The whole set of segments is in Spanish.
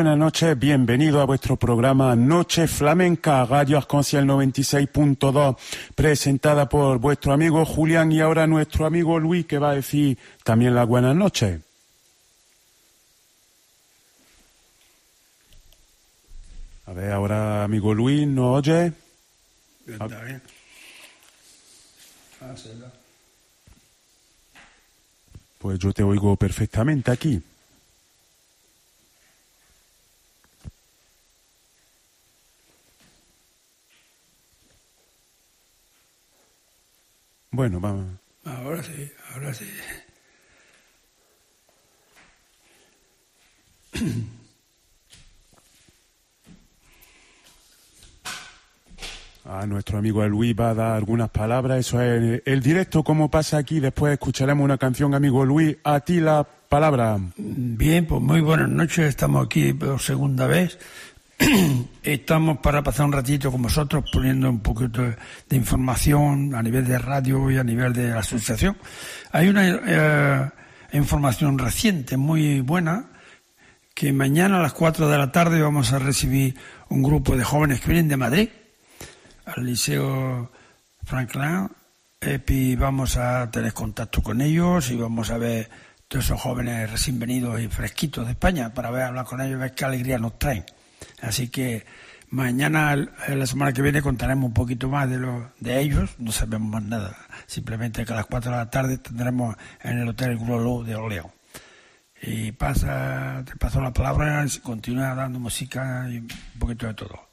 Buenas noches, bienvenido a vuestro programa Noche Flamenca, Radio Arconciel 96.2, presentada por vuestro amigo Julián y ahora nuestro amigo Luis que va a decir también las buenas noches. A ver, ahora amigo Luis, ¿nos oye? Pues yo te oigo perfectamente aquí. Bueno, vamos. Ahora sí, ahora sí. A nuestro amigo Luis va a dar algunas palabras. Eso es el directo, como pasa aquí. Después escucharemos una canción, amigo Luis. A ti la palabra. Bien, pues muy buenas noches. Estamos aquí por segunda vez. Estamos para pasar un ratito con vosotros poniendo un poquito de información a nivel de radio y a nivel de la asociación. Hay una eh, información reciente muy buena que mañana a las 4 de la tarde vamos a recibir un grupo de jóvenes que vienen de Madrid al Liceo Franklin y vamos a tener contacto con ellos y vamos a ver todos esos jóvenes recién venidos y fresquitos de España para ver, hablar con ellos ver qué alegría nos traen. Así que mañana, la semana que viene, contaremos un poquito más de, lo, de ellos. No sabemos más nada. Simplemente que a las 4 de la tarde tendremos en el Hotel Grolo de Oleón. Y pasa, te paso la palabra, continúa dando música y un poquito de todo.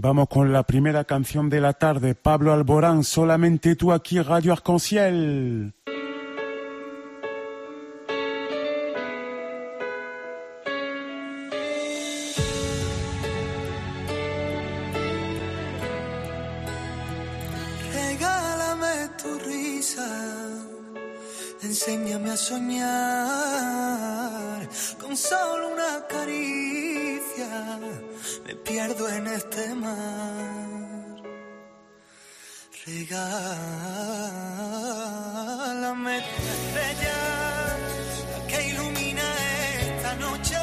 Vamos con la primera canción de la tarde, Pablo Alborán, solamente tú aquí, Radio Arconciel. Soñar con solo una caricia, me pierdo en este mar. Regálame tu estrella que ilumina esta noche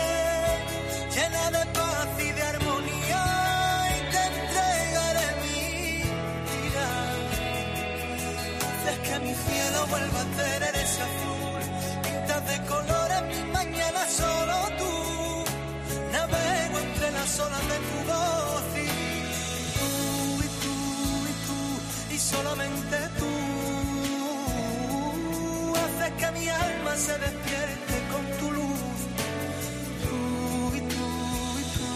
llena de paz y de armonía y te entregaré mi vida. Haces que mi cielo vuelva a tener solo tú. Navego entre las olas de tu voz y tú y tú y tú y solamente tú. Haces que mi alma se despierte con tu luz. Tú y tú y tú.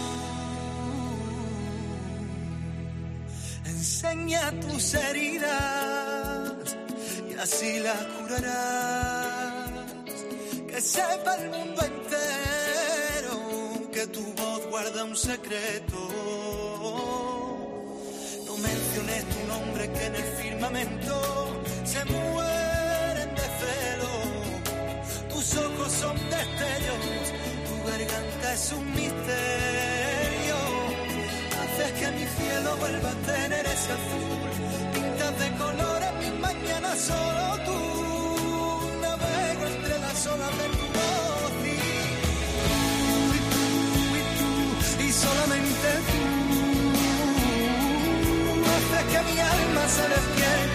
Enseña tus heridas y así las curarás. Que sepa el mundo entero que tu voz guarda un secreto. No menciones tu nombre que en el firmamento se mueren de celo. Tus ojos son destellos, tu garganta es un misterio. Haces que mi cielo vuelva a tener ese azul. Pintas de colores mis mañanas solo tú. De tu y tú y tú y tú y solamente tú. Haces que mi alma se despierte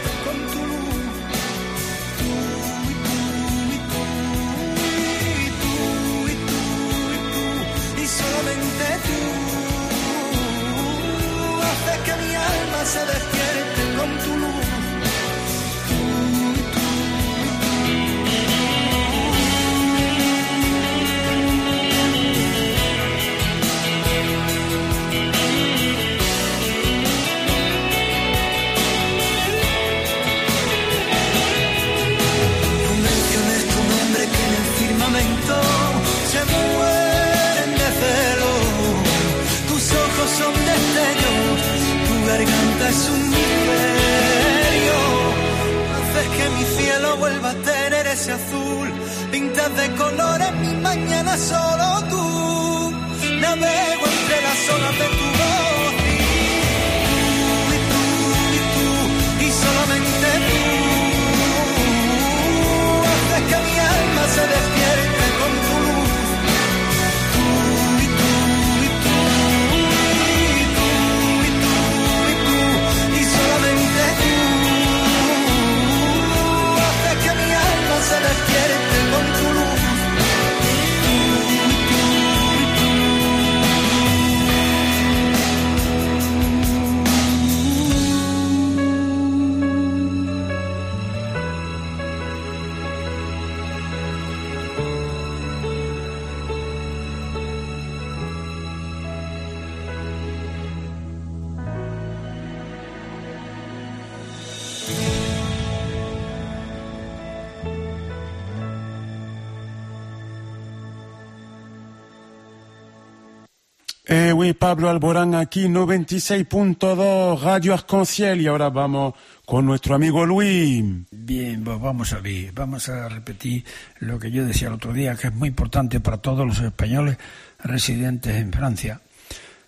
Pablo Alborán aquí, 96.2 Radio Arconciel y ahora vamos con nuestro amigo Luis. Bien, pues vamos a ver, vamos a repetir lo que yo decía el otro día, que es muy importante para todos los españoles residentes en Francia.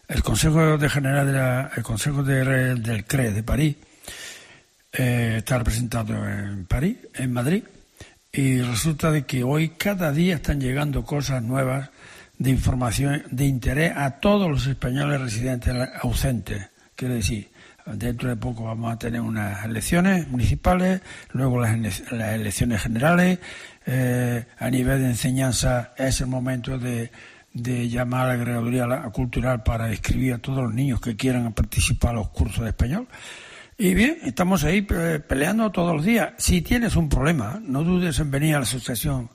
El Consejo de General de la, el Consejo de, del CRE de París eh, está representado en París, en Madrid, y resulta de que hoy cada día están llegando cosas nuevas de información de interés a todos los españoles residentes ausentes. Quiere decir, dentro de poco vamos a tener unas elecciones municipales, luego las, elecciones generales. Eh, a nivel de enseñanza es el momento de, de llamar a la agregaduría cultural para escribir a todos los niños que quieran participar a los cursos de español. Y bien, estamos ahí peleando todos los días. Si tienes un problema, no dudes en venir a la asociación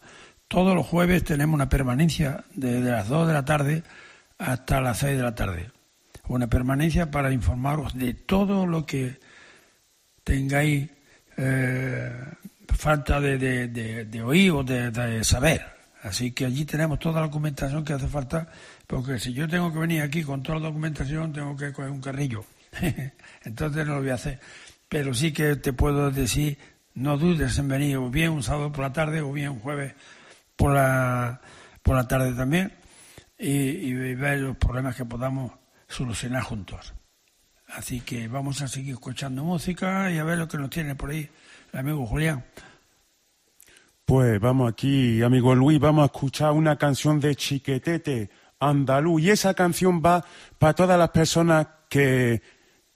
todos los jueves tenemos una permanencia desde las 2 de la tarde hasta las 6 de la tarde. Una permanencia para informaros de todo lo que tengáis eh, falta de, oír o de, saber. Así que allí tenemos toda la documentación que hace falta, porque si yo tengo que venir aquí con toda la documentación, tengo que coger un carrillo. Entonces no lo voy a hacer. Pero sí que te puedo decir, no dudes en venir, o bien un sábado por la tarde, o bien un jueves por la, por la tarde también y, ver los problemas que podamos solucionar juntos. Así que vamos a seguir escuchando música y a ver lo que nos tiene por ahí el amigo Julián. Pues vamos aquí, amigo Luis, vamos a escuchar una canción de Chiquetete Andaluz. Y esa canción va para todas las personas que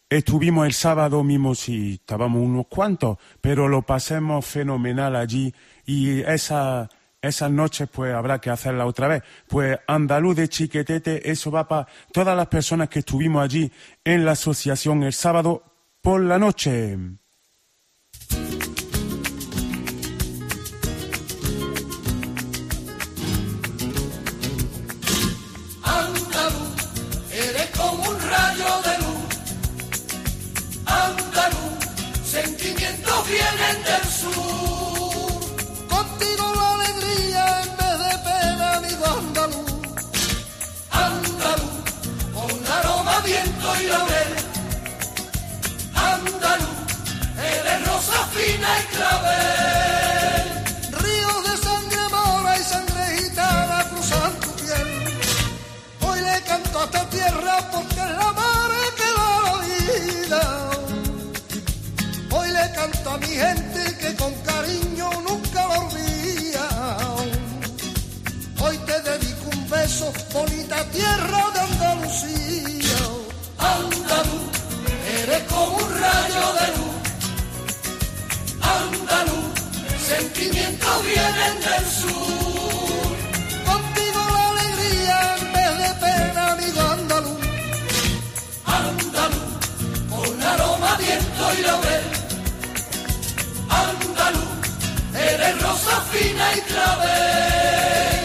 estuvimos el sábado mismo, si estábamos unos cuantos, pero lo pasemos fenomenal allí. Y esa, esas noches pues habrá que hacerla otra vez. Pues Andaluz de Chiquetete, eso va para todas las personas que estuvimos allí en la asociación el sábado por la noche. Andaluz, eres como un rayo de luz. Andaluz, sentimientos vienen del sur. Viento y laurel. Andaluz, eres rosa fina y clavel. Ríos de sangre mora y sangre gitana cruzan tu piel. Hoy le canto a esta tierra porque es la madre que da la vida. Hoy le canto a mi gente que con cariño nunca lo olvida. Hoy te dedico un beso, bonita tierra de Andalucía. Andaluz, sentimientos vienen del sur. Contigo la alegría en vez de pena, amigo andaluz. Andaluz, con aroma, viento y laurel. Andaluz, eres rosa fina y clavel.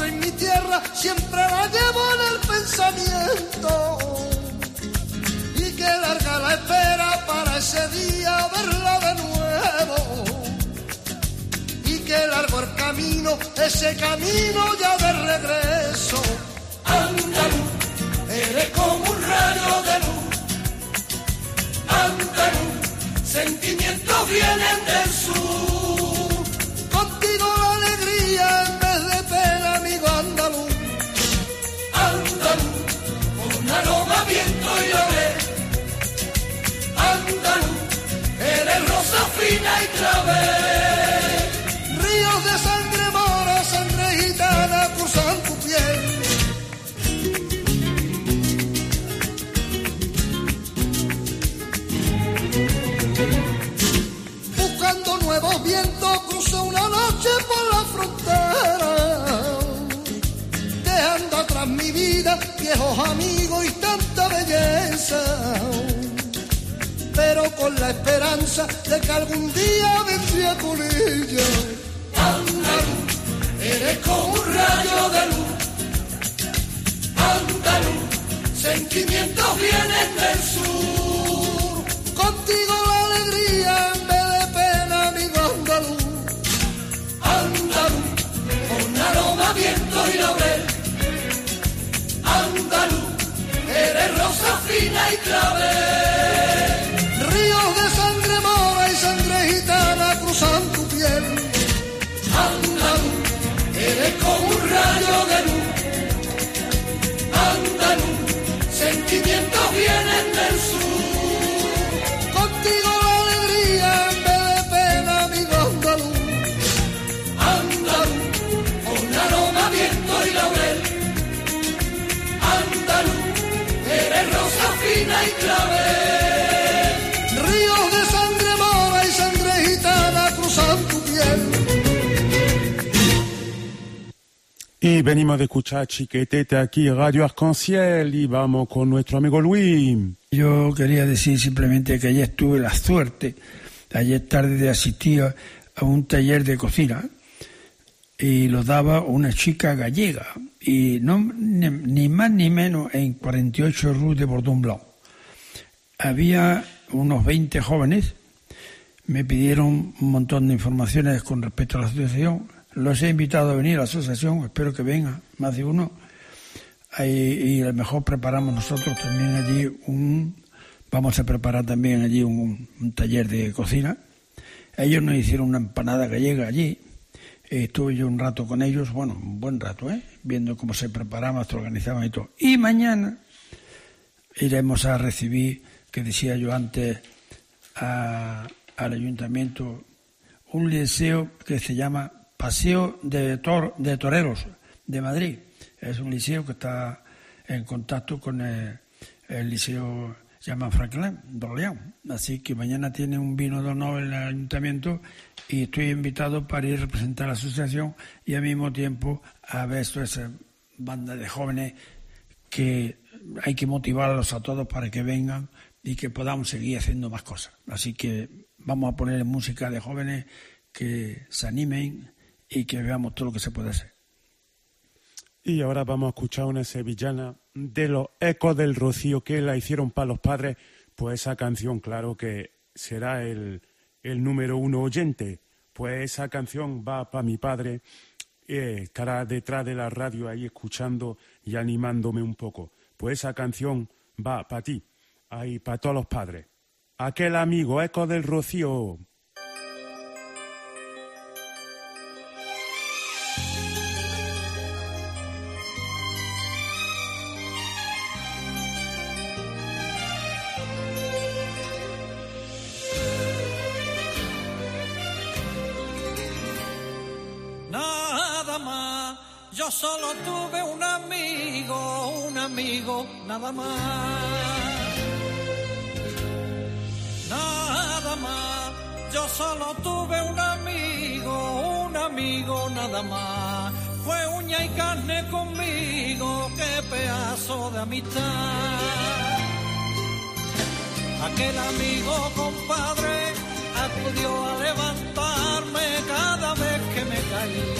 En mi tierra siempre la llevo en el pensamiento. Y que larga la espera para ese día verla de nuevo. Y que largo el camino, ese camino ya de regreso. Andaluz, eres como un rayo de luz. Andaluz, sentimientos vienen del sur. Contigo la alegría vientos, cruzo una noche por la frontera mi vida, viejos amigos y tanta belleza. Pero con la esperanza de que algún día vendría con ella. Andaluz, eres como un rayo de luz. Andaluz, sentimientos vienen del sur. Ríos de sangre mora y sangre gitana cruzan tu piel. Andaluz, eres como un rayo de luz. Andaluz, sentimientos vienen del sur. Y clavel. Ríos de sangre mora y sangre gitana cruzan tu piel. Y venimos de escuchar Chiquetete aquí, Radio Arconciel, y vamos con nuestro amigo Luis. Yo quería decir simplemente que ayer tuve la suerte, ayer tarde, de asistir a- un taller de cocina y lo daba una chica gallega, y no ni, ni más ni menos en 48 Rue de Bordón Blanc. Había unos 20 jóvenes, me pidieron un montón de informaciones con respecto a la asociación, los he invitado a venir a la asociación, espero que venga más de uno. Y a lo mejor preparamos nosotros también allí un vamos a preparar también allí un, taller de cocina ellos nos hicieron una empanada gallega allí estuve yo un rato con ellos bueno un buen rato ¿eh? viendo cómo se preparaban se organizaban y todo y mañana iremos a recibir que decía yo antes al ayuntamiento un liceo que se llama Paseo de, Tor- de Toreros de Madrid. Es un liceo que está en contacto con el, liceo llama Franklin d'Orléans. Así que mañana tiene un vino de honor en el ayuntamiento y estoy invitado para ir a representar la asociación y al mismo tiempo a ver esa banda de jóvenes que hay que motivarlos a todos para que vengan y que podamos seguir haciendo más cosas. Así que vamos a poner música de jóvenes que se animen y que veamos todo lo que se puede hacer. Y ahora vamos a escuchar una sevillana de los ecos del rocío que la hicieron para los padres. Pues esa canción, claro que será el, el número uno oyente. Pues esa canción va para mi padre. eh, estará detrás de la radio ahí escuchando y animándome un poco. Pues esa canción va para ti, ahí para todos los padres. Aquel amigo, eco del rocío. nada más. Yo solo tuve un amigo, un amigo, nada más. Yo solo tuve un amigo, un amigo, nada más. Fue uña y carne conmigo, qué pedazo de amistad. Aquel amigo compadre acudió a levantarme cada vez que me caí.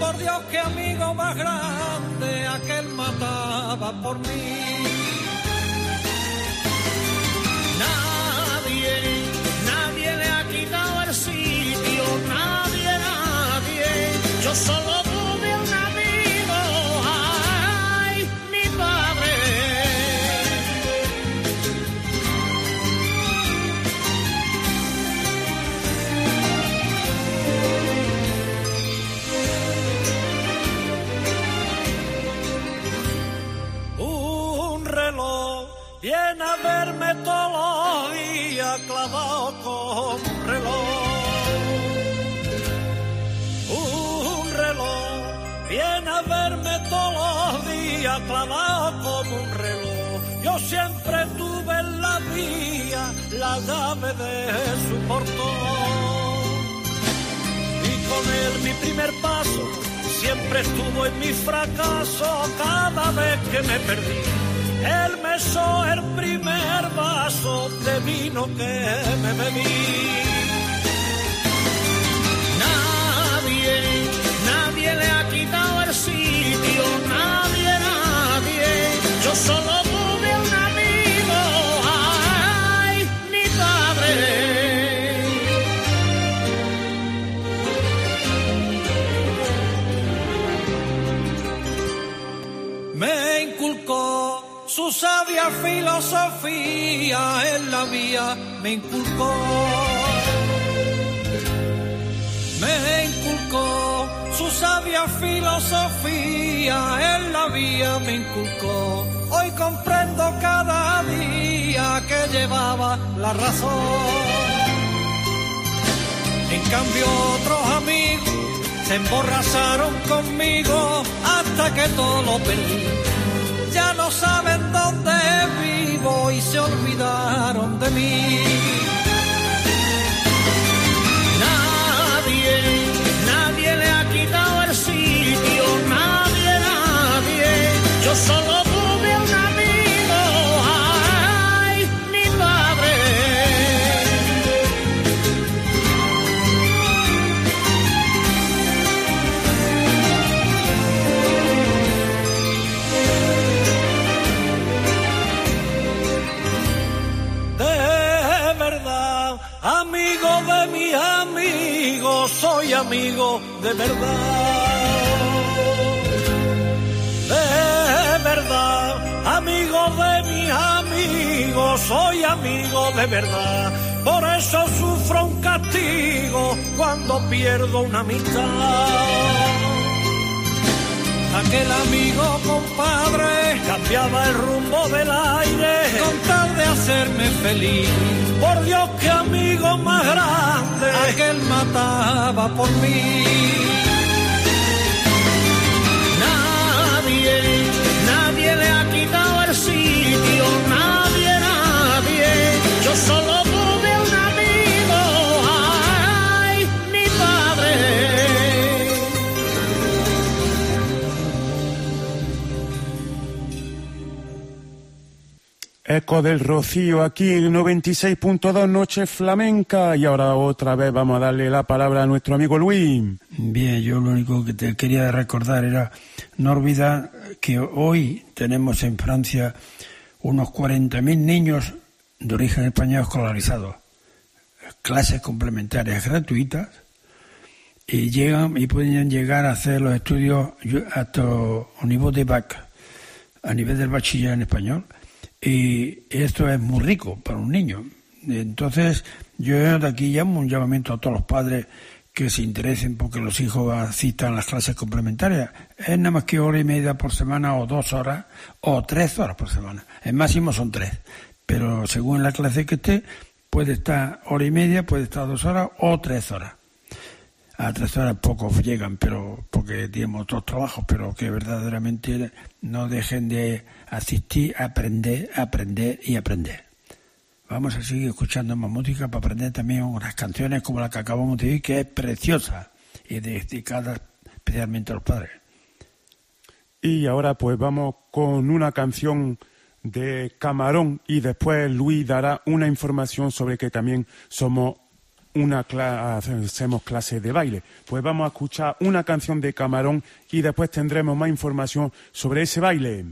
Por Dios, qué amigo más grande, aquel mataba por mí. Yo solo tuve un amigo, ay, mi padre. un reloj viene a verme todos los días clavado con un reloj. Clavado como un reloj. Yo siempre tuve en la vía la llave de su portón y con él mi primer paso siempre estuvo en mi fracaso cada vez que me perdí. Él me echó el primer vaso de vino que me bebí. Nadie, nadie le ha quitado el sitio, sabia filosofía en la vía me inculcó. Me inculcó su sabia filosofía en la vía me inculcó. Hoy comprendo cada día que llevaba la razón. En cambio otros amigos se emborrazaron conmigo hasta que todo lo perdí. Ya no saben dónde vivo y se olvidaron de mí. Nadie, nadie le ha quitado el sitio, nadie, nadie. Yo solo amigo de verdad. De verdad, amigo de mi amigo, soy amigo de verdad. Por eso sufro un castigo cuando pierdo una amistad. Aquel amigo compadre cambiaba el rumbo del aire con tal de hacerme feliz. Por Dios, qué amigo más grande, aquel mataba por mí. Eco del Rocío aquí en 96.2 Noche Flamenca y ahora otra vez vamos a darle la palabra a nuestro amigo Luis. Bien, yo lo único que te quería recordar era no olvidar que hoy tenemos en Francia unos 40.000 niños de origen español escolarizados, clases complementarias gratuitas y llegan y pueden llegar a hacer los estudios hasta un nivel de BAC, a nivel del bachiller en español. Y esto es muy rico para un niño. Entonces, yo de aquí llamo un llamamiento a todos los padres que se interesen porque los hijos asistan a las clases complementarias. Es nada más que hora y media por semana o dos horas o tres horas por semana. El máximo son tres. Pero según la clase que esté, puede estar hora y media, puede estar dos horas o tres horas. A tres horas pocos llegan, pero porque tenemos otros trabajos, pero que verdaderamente no dejen de asistir, aprender, aprender y aprender. Vamos a seguir escuchando más música para aprender también unas canciones como la que acabamos de oír, que es preciosa y dedicada especialmente a los padres. Y ahora pues vamos con una canción de Camarón y después Luis dará una información sobre que también somos una hacemos clases de baile. Pues vamos a escuchar una canción de Camarón y después tendremos más información sobre ese baile.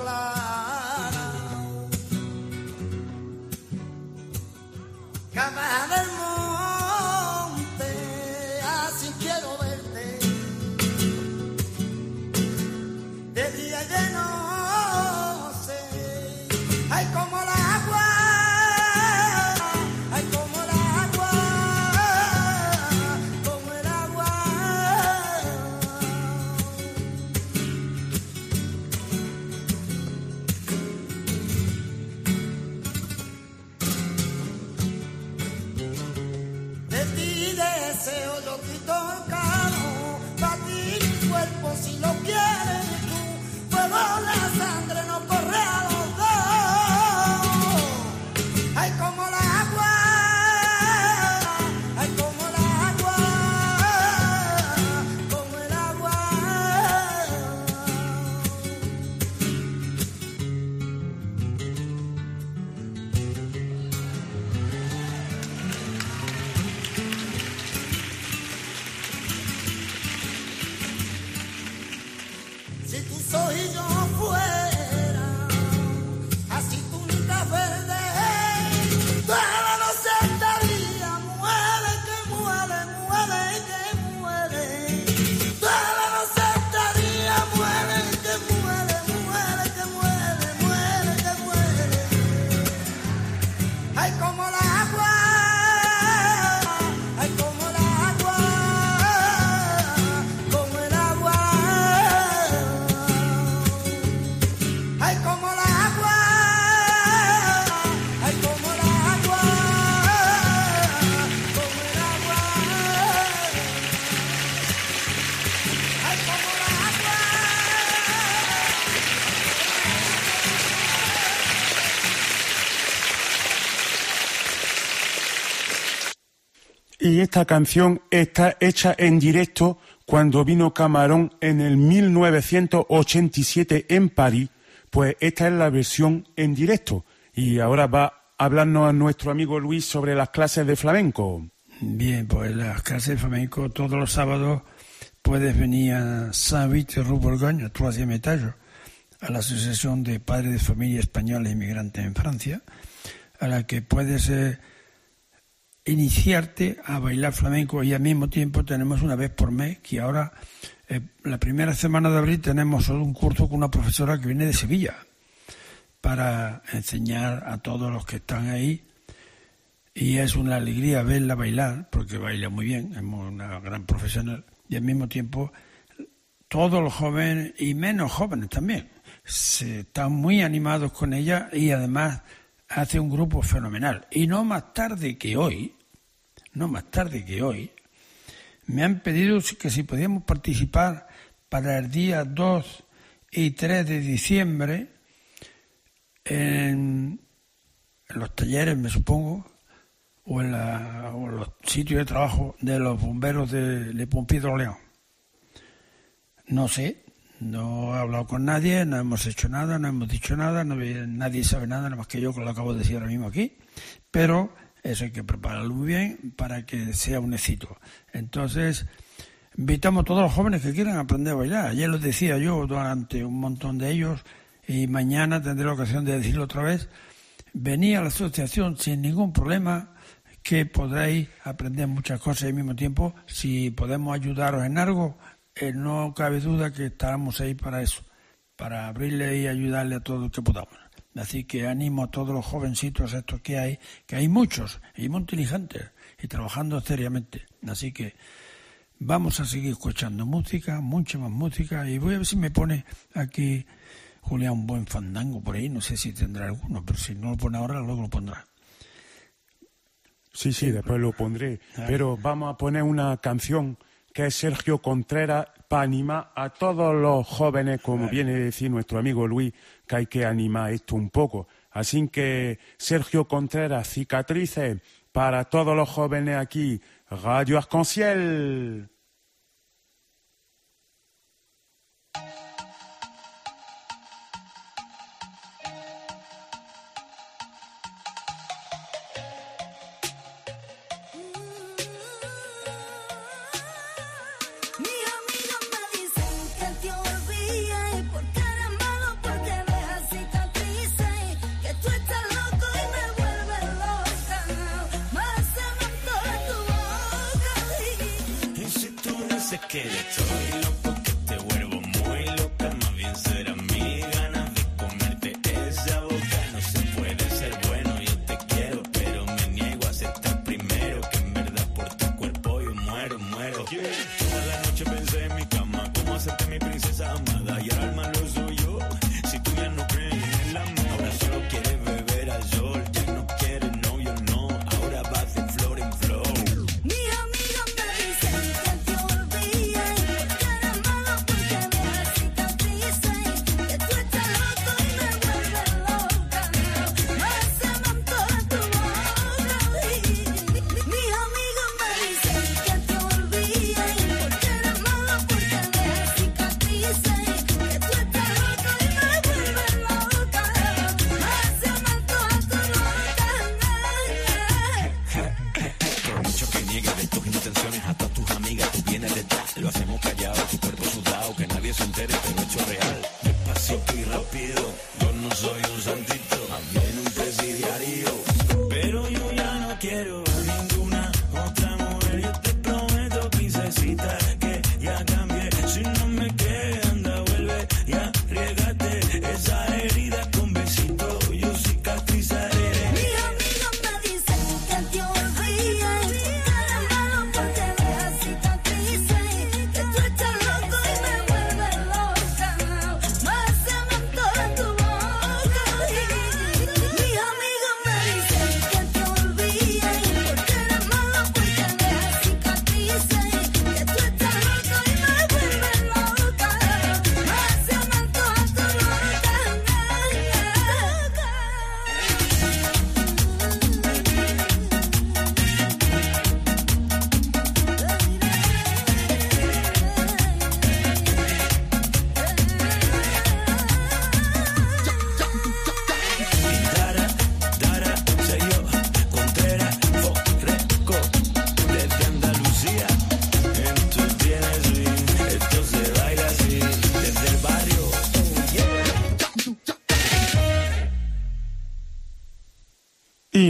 El Y esta canción está hecha en directo cuando vino Camarón en el 1987 en París. Pues esta es la versión en directo. Y ahora va a hablarnos a nuestro amigo Luis sobre las clases de flamenco. Bien, pues las clases de flamenco todos los sábados puedes venir a Saint-Vite Rue Bourgogne, troisième étage, a la Asociación de Padres de Familia Española Inmigrantes en Francia, a la que puedes eh, iniciarte a bailar flamenco y al mismo tiempo tenemos una vez por mes que ahora eh, la primera semana de abril tenemos un curso con una profesora que viene de Sevilla para enseñar a todos los que están ahí. Y es una alegría verla bailar porque baila muy bien, es una gran profesional. Y al mismo tiempo todos los jóvenes y menos jóvenes también se están muy animados con ella y además hace un grupo fenomenal. Y no más tarde que hoy no más tarde que hoy me han pedido que si podíamos participar para el día 2 y 3 de diciembre en, los talleres, me supongo, o en, la, los sitios de trabajo de los bomberos de Le d'Orléans. No sé, no he hablado con nadie, no hemos hecho nada, no hemos dicho nada, no, nadie sabe nada, nada más que yo que lo acabo de decir ahora mismo aquí, pero eso hay que prepararlo muy bien para que sea un éxito. Entonces, invitamos a todos los jóvenes que quieran aprender a bailar. Ayer lo decía yo durante un montón de ellos y mañana tendré la ocasión de decirlo otra vez. Venía a la asociación sin ningún problema, que podréis aprender muchas cosas al mismo tiempo. Si podemos ayudaros en algo, eh, no cabe duda que estaremos ahí para eso, para abrirle y ayudarle a todos los que podamos. Así que animo a todos los jovencitos estos que hay, que hay muchos y muy inteligentes y trabajando seriamente. Así que vamos a seguir escuchando música, mucha más música y voy a ver si me pone aquí Julián un buen fandango por ahí, no sé si tendrá alguno, pero si no lo pone ahora luego lo pondrá. Sí, sí, después lo pondré. Pero vamos a poner una canción que es Sergio Contreras para animar a todos los jóvenes, como viene a decir nuestro amigo Luis, que hay que animar esto un poco. Así que Sergio Contreras, cicatrices para todos los jóvenes aquí. Radio Arc-en-Ciel.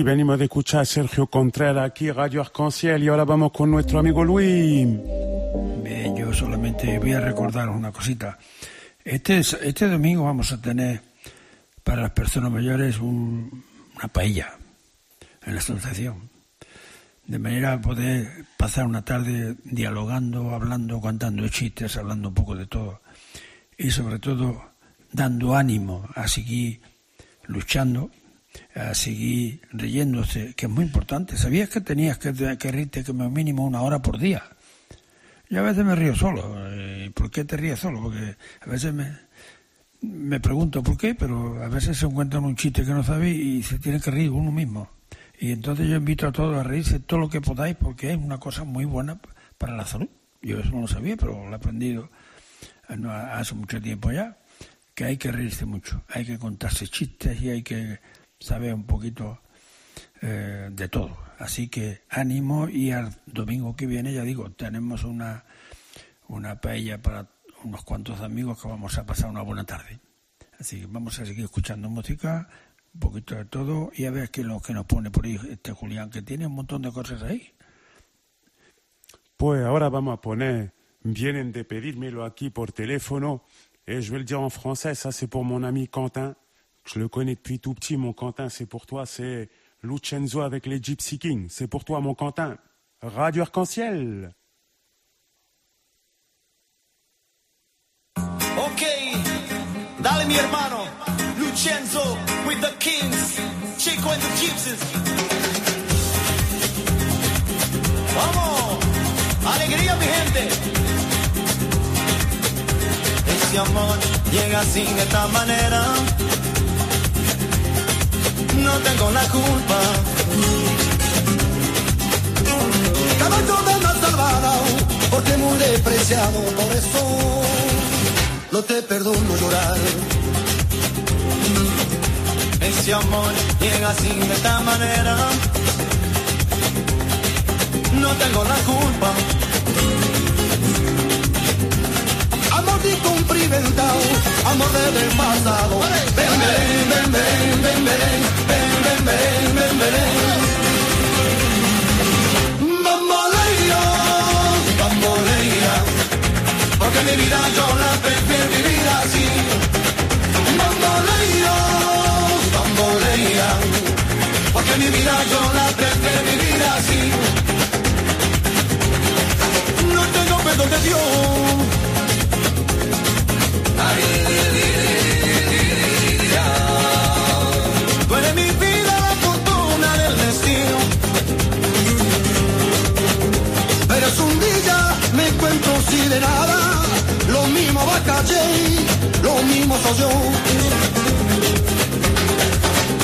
Venimos de escuchar a Sergio Contreras aquí, Radio Arconciel, y ahora vamos con nuestro amigo Luis. Bien, yo solamente voy a recordar una cosita. Este, es- este domingo vamos a tener para las personas mayores un- una paella en la asociación. De manera a poder pasar una tarde dialogando, hablando, contando chistes, hablando un poco de todo. Y sobre todo dando ánimo a seguir luchando, a seguir riéndose, que es muy importante. ¿Sabías que tenías que, que reírte como mínimo una hora por día? Yo a veces me río solo. eh, ¿Por qué te ríes solo? Porque a veces me, me pregunto por qué, pero a veces se encuentran un chiste que no sabe y se tiene que reír uno mismo. Y entonces yo invito a todos a reírse todo lo que podáis porque es una cosa muy buena para la salud. Yo eso no lo sabía, pero lo he aprendido hace mucho tiempo ya, que hay que reírse mucho, hay que contarse chistes y hay que saber un poquito eh, de todo. Así que ánimo y al domingo que viene, ya digo, tenemos una, una paella para unos cuantos amigos que vamos a pasar una buena tarde. Así que vamos a seguir escuchando música, un poquito de todo y a ver qué es lo que nos pone por ahí este Julián, que tiene un montón de cosas ahí. Pues ahora vamos a poner, vienen de pedírmelo aquí por teléfono, et je vais le dire en français, ça c'est pour mon ami Quentin, je le connais depuis tout petit, mon Quentin, c'est pour toi, c'est Lucenzo avec les Gypsy Kings, c'est pour toi mon Quentin, Radio Arc-en-Ciel. Ok, dale mi hermano, Lucenzo with the Kings, Chico and the Gypsies. Vamos, alegría mi gente. Ese amor llega de esta manera. No tengo la culpa. Caballo de la salvada, porque muy despreciado, por eso no te perdono llorar. Ese amor llega así de esta manera. No tengo la culpa. Cumplimentado, amor del pasado. Ven, ven, ven, ven, ven, ven, ven, ven, ven, ven, ven. Bambolea, porque mi vida yo la prefiero vivir así. Bambolea, bambolea, porque mi vida yo la prefiero vivir así. No tengo perdón de Dios. Lo mismo soy yo.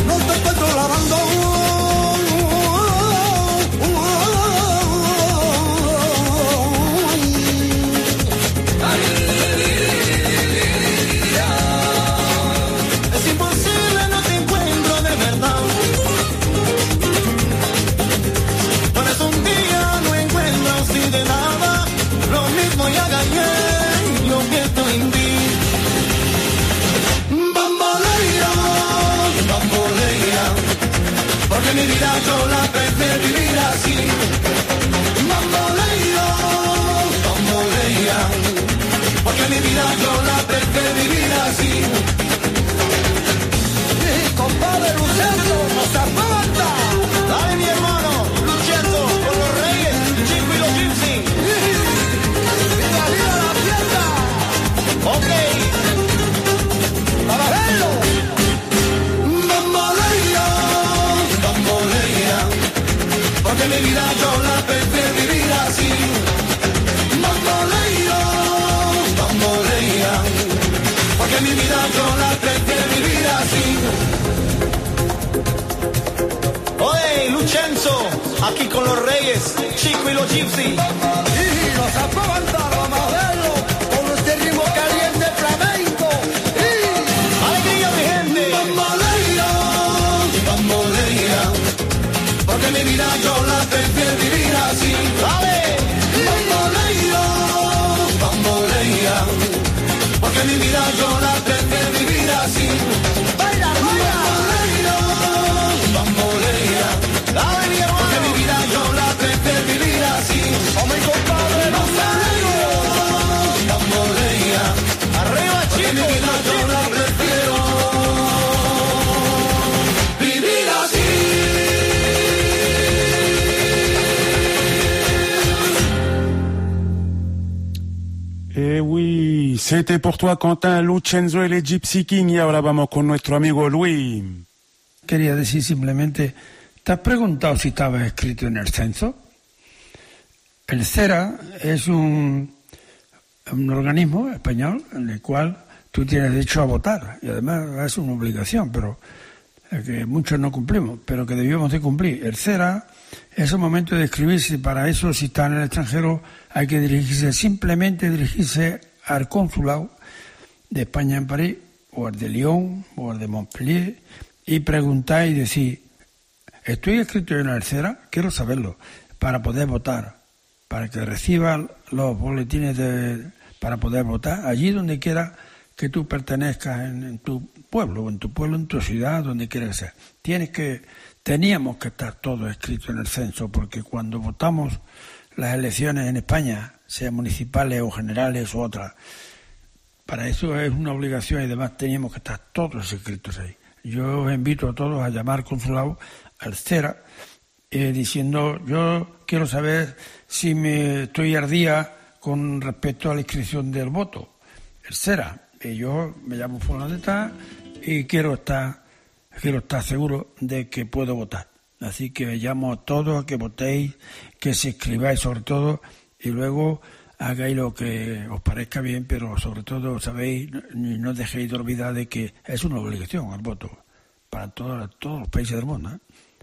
No te encuentro lavando. Toi Quentin, Lucenzo et les Gypsy King y ahora vamos con nuestro amigo Luis. Quería decir simplemente, ¿te has preguntado si estaba escrito en el censo? El CERA es un, un organismo español en el cual tú tienes derecho a votar y además es una obligación, pero eh, que muchos no cumplimos, pero que debíamos de cumplir. El CERA es el momento de escribirse, para eso si está en el extranjero hay que dirigirse, simplemente dirigirse al consulado de España en París, o al de Lyon, o al de Montpellier, y preguntar y decir, estoy escrito en el CERA, quiero saberlo, para poder votar, para que reciban los boletines de, para poder votar allí donde quiera que tú pertenezcas en, tu pueblo, en tu pueblo, en tu ciudad, donde quiera sea. Tienes que, teníamos que estar todos escritos en el censo, porque cuando votamos las elecciones en España, sean municipales o generales o otras, para eso es una obligación y además teníamos que estar todos escritos ahí. Yo os invito a todos a llamar al consulado al CERA eh, diciendo yo quiero saber si me estoy al día con respecto a la inscripción del voto. El CERA. Y yo me llamo tal y quiero estar, quiero estar seguro de que puedo votar. Así que llamo a todos a que votéis, que se escribáis sobre todo y luego hagáis lo que os parezca bien, pero sobre todo sabéis y no dejéis de olvidar de que es una obligación el voto para todos, todos los países del mundo. ¿eh?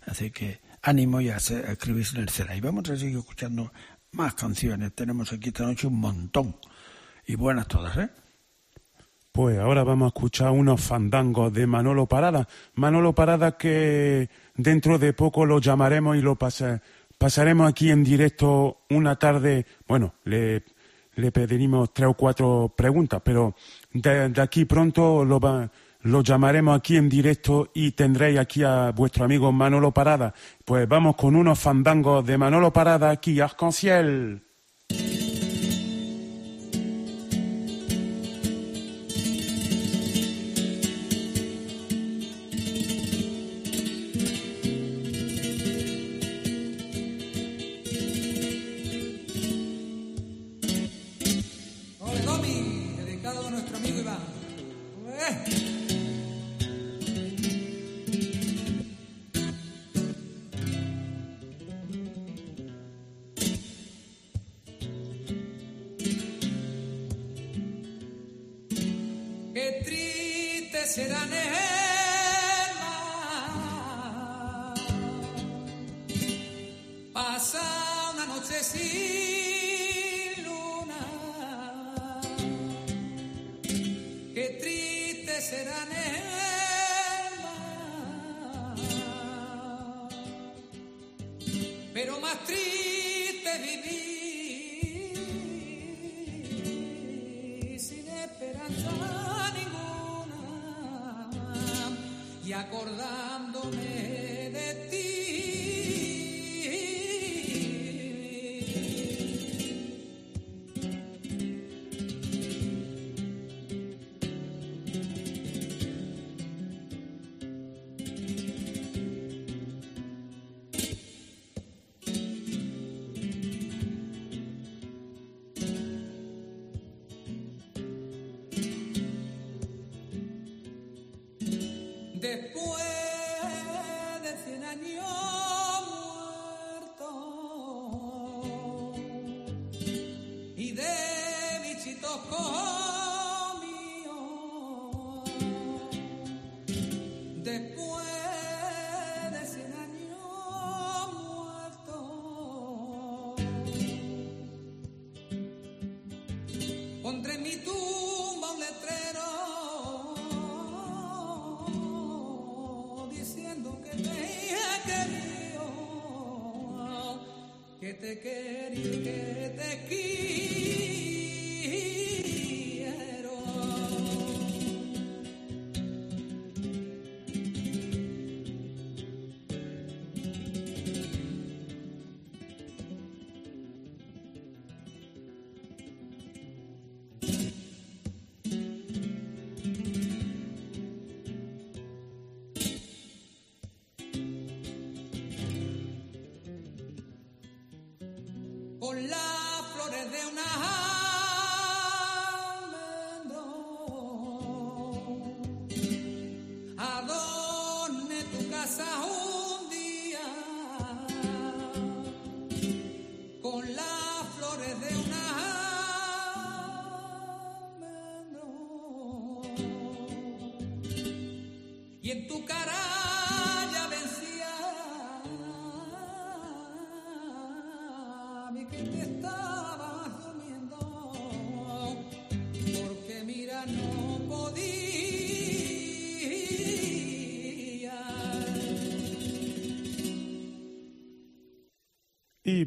Así que ánimo y a, a escribirse en el CERA. Y vamos a seguir escuchando más canciones. Tenemos aquí esta noche un montón. Y buenas todas, ¿eh? Pues ahora vamos a escuchar unos fandangos de Manolo Parada. Manolo Parada que dentro de poco lo llamaremos y lo pasa- pasaremos aquí en directo una tarde. Bueno, le, le pediremos tres o cuatro preguntas, pero de, aquí pronto lo, lo llamaremos aquí en directo y tendréis aquí a vuestro amigo Manolo Parada. Pues vamos con unos fandangos de Manolo Parada aquí, Arconciel. Ole,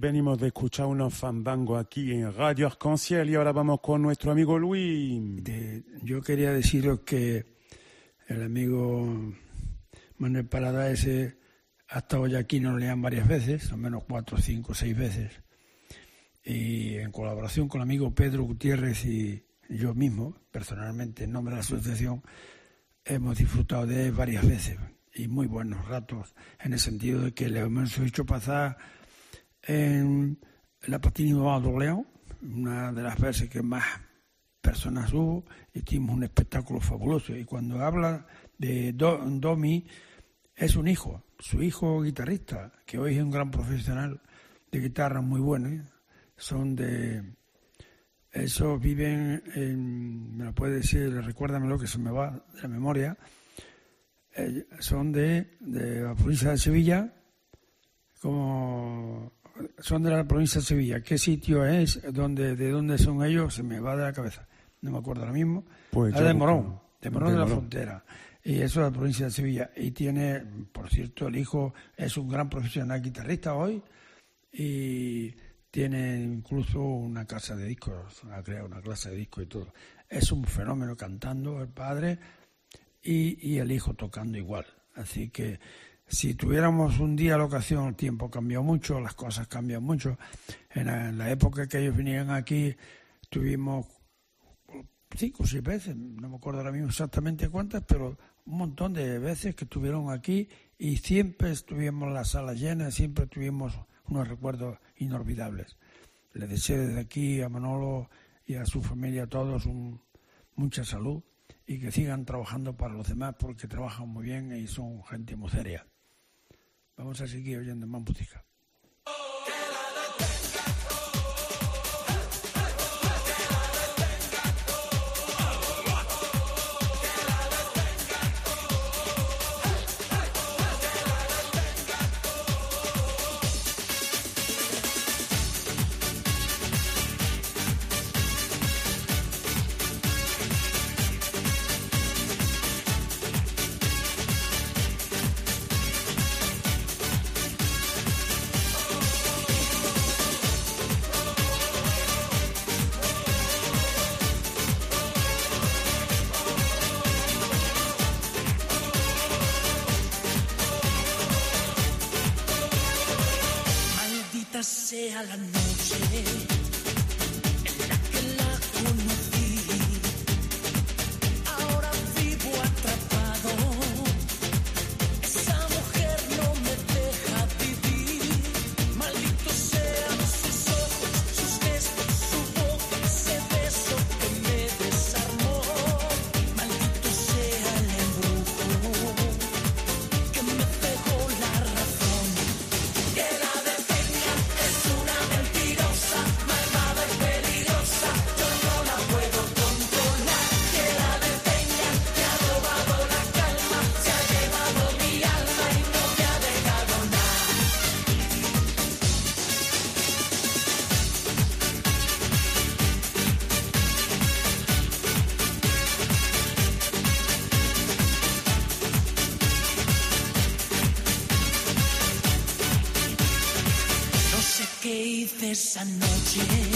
venimos de escuchar unos fandangos aquí en Radio Arconciel y ahora vamos con nuestro amigo Luis. Yo quería deciros que el amigo Manuel Parada ese ha estado ya aquí, nos leían varias veces, al menos cuatro, cinco, seis veces. Y en colaboración con el amigo Pedro Gutiérrez y yo mismo, personalmente, en nombre de la asociación, hemos disfrutado de él varias veces y muy buenos ratos, en el sentido de que le hemos hecho pasar en la Patina de Orleans, una de las veces que más personas hubo, y tuvimos un espectáculo fabuloso. Y cuando habla de Do- Domi, es un hijo, su hijo guitarrista, que hoy es un gran profesional de guitarra muy bueno. ¿eh? Son de. Esos viven en. Me lo puede decir, recuérdamelo que se me va de la memoria. Eh, son de, de la provincia de Sevilla, como son de la provincia de Sevilla. ¿Qué sitio es? ¿Dónde, ¿De dónde son ellos? Se me va de la cabeza. No me acuerdo ahora mismo. Pues Ah, de. Morón, de Morón De de, la. Frontera. Y eso es la provincia de Sevilla. Y tiene, por cierto, el hijo es un gran profesional guitarrista hoy y tiene incluso una casa de discos, ha creado una clase de discos y todo. Es un fenómeno cantando el padre y, y el hijo tocando igual. Así que si tuviéramos un día la ocasión, el tiempo cambió mucho, las cosas cambian mucho. En la, en la época que ellos vinieron aquí, tuvimos cinco o seis veces, no me acuerdo ahora mismo exactamente cuántas, pero un montón de veces que estuvieron aquí y siempre estuvimos las salas llenas, siempre tuvimos unos recuerdos inolvidables. Le deseo desde aquí a Manolo y a su familia, a todos, un- mucha salud y que sigan trabajando para los demás porque trabajan muy bien y son gente muy seria. Vamos a seguir oyendo más música. Esa noche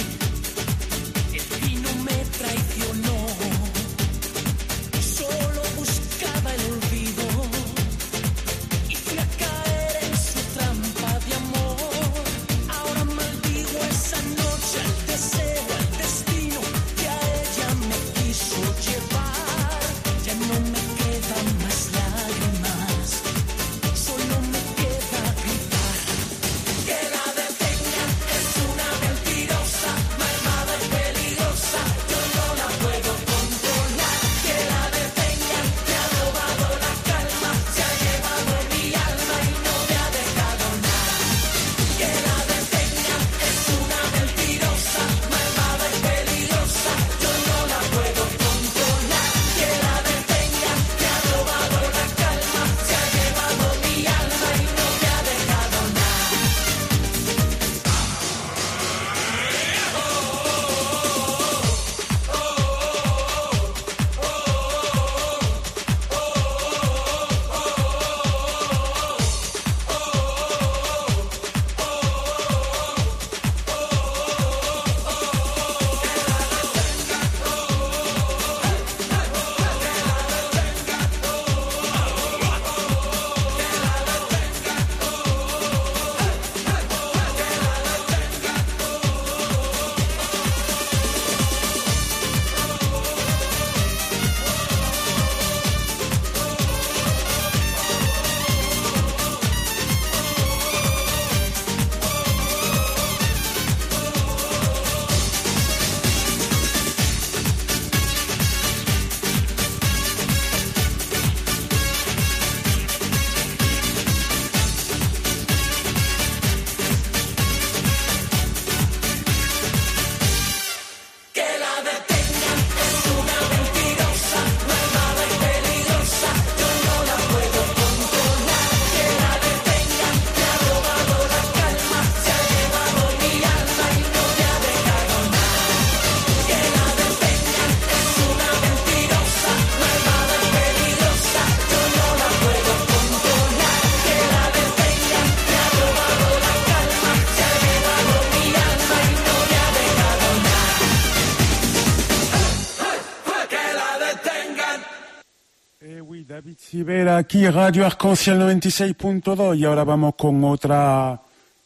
Sivera, aquí Radio Arconciel 96.2 y ahora vamos con otra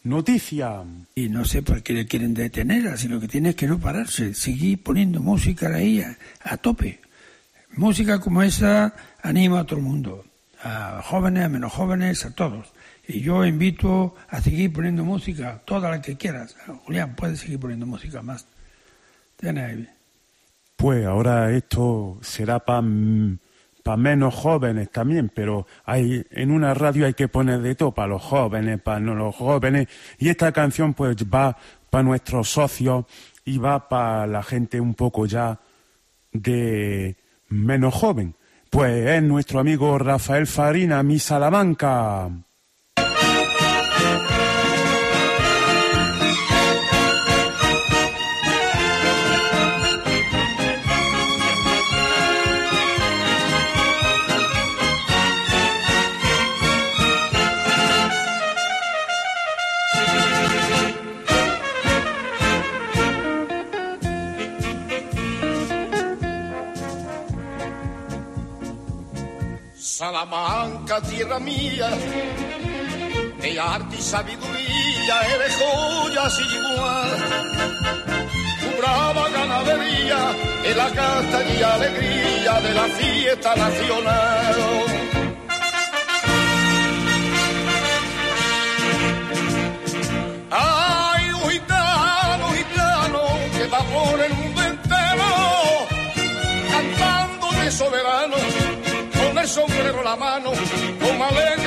noticia. Y no sé por qué le quieren detener, así lo que tiene es que no pararse, seguir poniendo música ahí a, a tope. Música como esa anima a todo el mundo, a jóvenes, a menos jóvenes, a todos. Y yo invito a seguir poniendo música, toda la que quieras. Julián, puedes seguir poniendo música más. Tienes ahí. Pues ahora esto será para menos jóvenes también, pero hay en una radio hay que poner de todo para los jóvenes, para no los jóvenes. Y esta canción pues va para nuestros socios y va para la gente un poco ya de menos joven. Pues es nuestro amigo Rafael Farina, mi Salamanca. Salamanca, tierra mía, de arte y sabiduría, eres joya sin igual. Tu brava ganadería es la casta y alegría de la fiesta nacional. Ay, el sombrero la mano, con alegre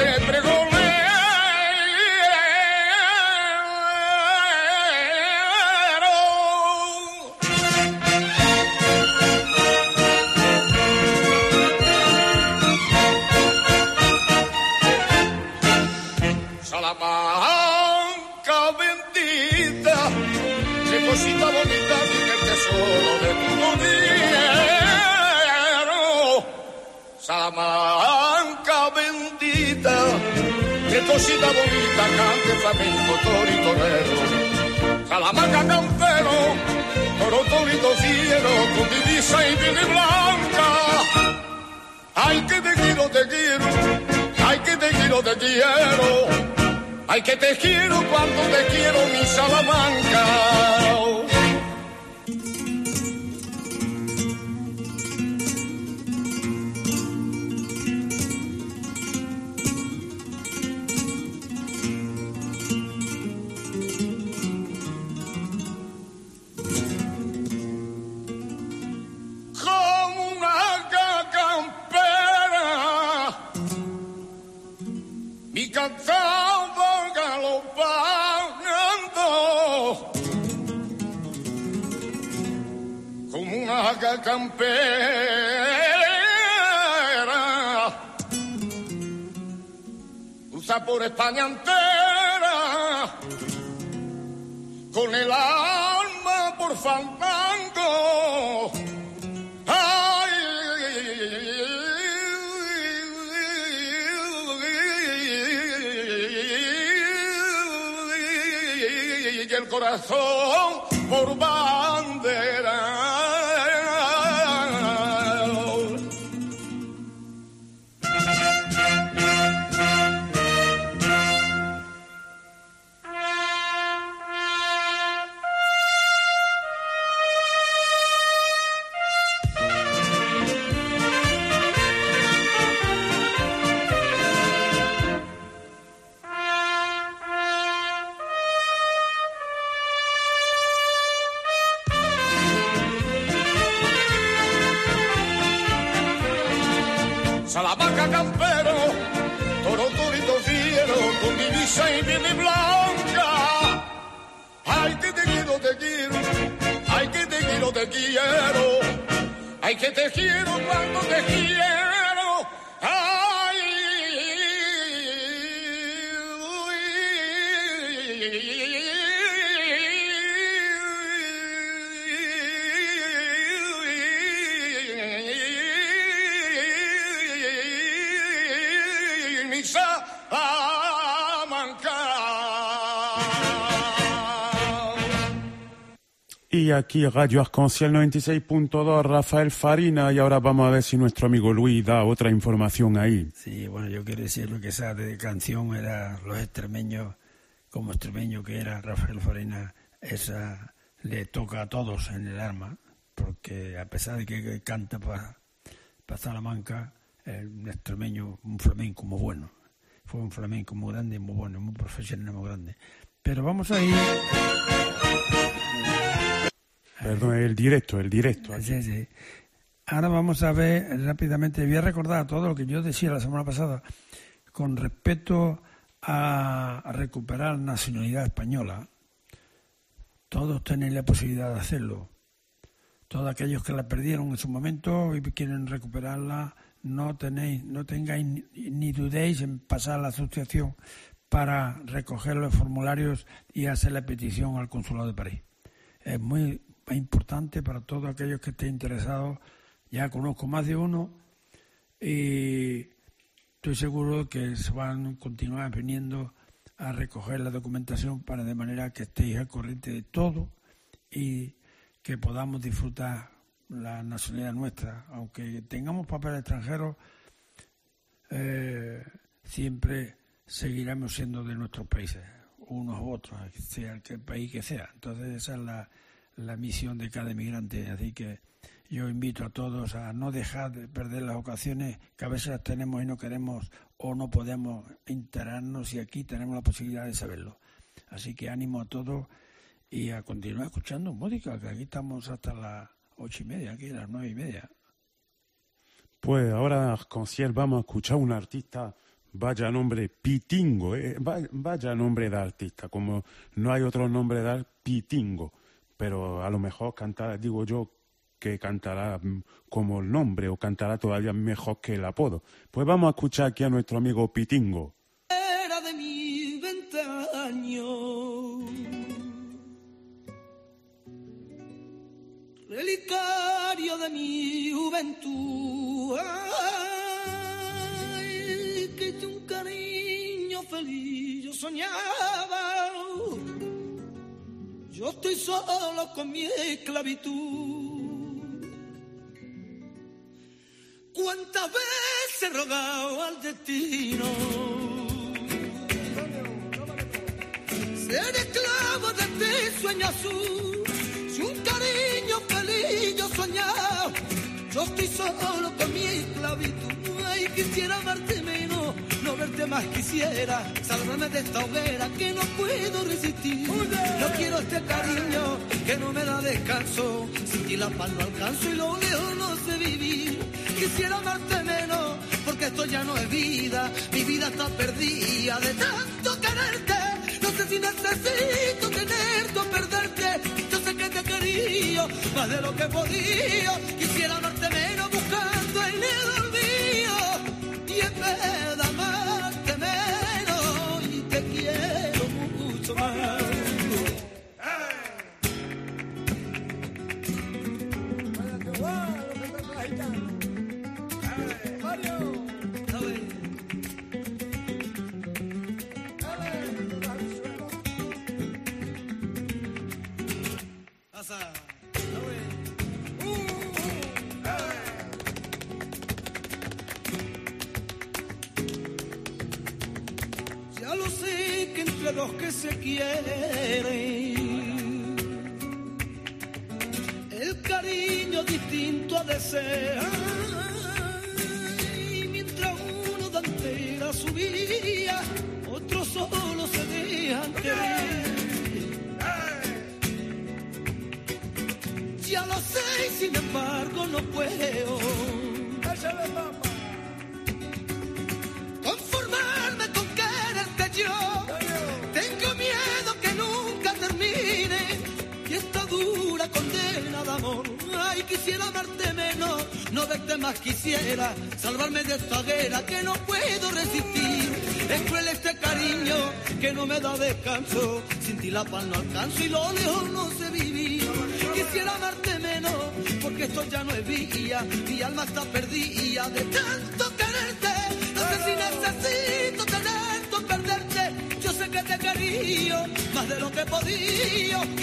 Salamanca bendita, qué cosita bonita, cante flamenco, toro y torero. Salamanca campero, toro torito fiero, con divisa y piel blanca. Ay, que te quiero, te quiero, ay, que te quiero, te quiero. Ay, que te quiero cuando te quiero, mi Salamanca. Banyan aquí Radio Arconciel 96.2, Rafael Farina, y ahora vamos a ver si nuestro amigo Luis da otra información ahí. Sí, bueno, yo quiero decir lo que esa de canción era Los Extremeños, como extremeño que era Rafael Farina, esa le toca a todos en el alma, porque a pesar de que canta para Salamanca, es un extremeño, un flamenco muy bueno. Fue un flamenco muy grande, muy bueno, muy profesional, muy grande. Pero vamos a ir... Perdón, el directo, el directo. Ahora vamos a ver rápidamente, voy a recordar todo lo que yo decía la semana pasada con respecto a, recuperar nacionalidad española. Todos tenéis la posibilidad de hacerlo. Todos aquellos que la perdieron en su momento y quieren recuperarla, no tenéis, no tengáis ni dudéis en pasar a la asociación para recoger los formularios y hacer la petición al consulado de París. Es muy importante para todos aquellos que estén interesados. Ya conozco más de uno y estoy seguro que se van a continuar viniendo a recoger la documentación para de manera que estéis al corriente de todo y que podamos disfrutar la nacionalidad nuestra. Aunque tengamos papel extranjero, eh, siempre seguiremos siendo de nuestros países, unos u otros, sea el país que sea. Entonces esa es la, la misión de cada inmigrante. Así que yo invito a todos a no dejar de perder las ocasiones que a veces las tenemos y no queremos o no podemos enterarnos y aquí tenemos la posibilidad de saberlo. Así que ánimo a todos y a continuar escuchando música, que aquí estamos hasta las ocho y media, aquí a las nueve y media. Pues ahora, Arconciel, vamos a escuchar un artista, vaya nombre, Pitingo, eh, va- vaya nombre de artista, como no hay otro nombre de ar- Pitingo, pero a lo mejor cantará, digo yo, que cantará mm, como el nombre o cantará todavía mejor que el apodo. Pues vamos a escuchar aquí a nuestro amigo Pitingo. era de mis veinte años. Relicario de mi juventud. Que de un cariño feliz yo soñaba. Yo estoy solo con mi esclavitud. ¿Cuántas veces he rogado al destino? Ser esclavo de este sueño azul. Si un cariño feliz yo soñado. Yo estoy solo con mi esclavitud. Ay, quisiera amarte menos, no más quisiera. Salvarme de esta hoguera que no puedo resistir. No quiero este cariño que no me da descanso. Sin ti la paz no alcanzo y lo lejos no sé vivir. Quisiera amarte menos, porque esto ya no es vida. Mi vida está perdida de tanto quererte. No sé si necesito tenerte o perderte. Yo sé que te quería más de lo que podía. De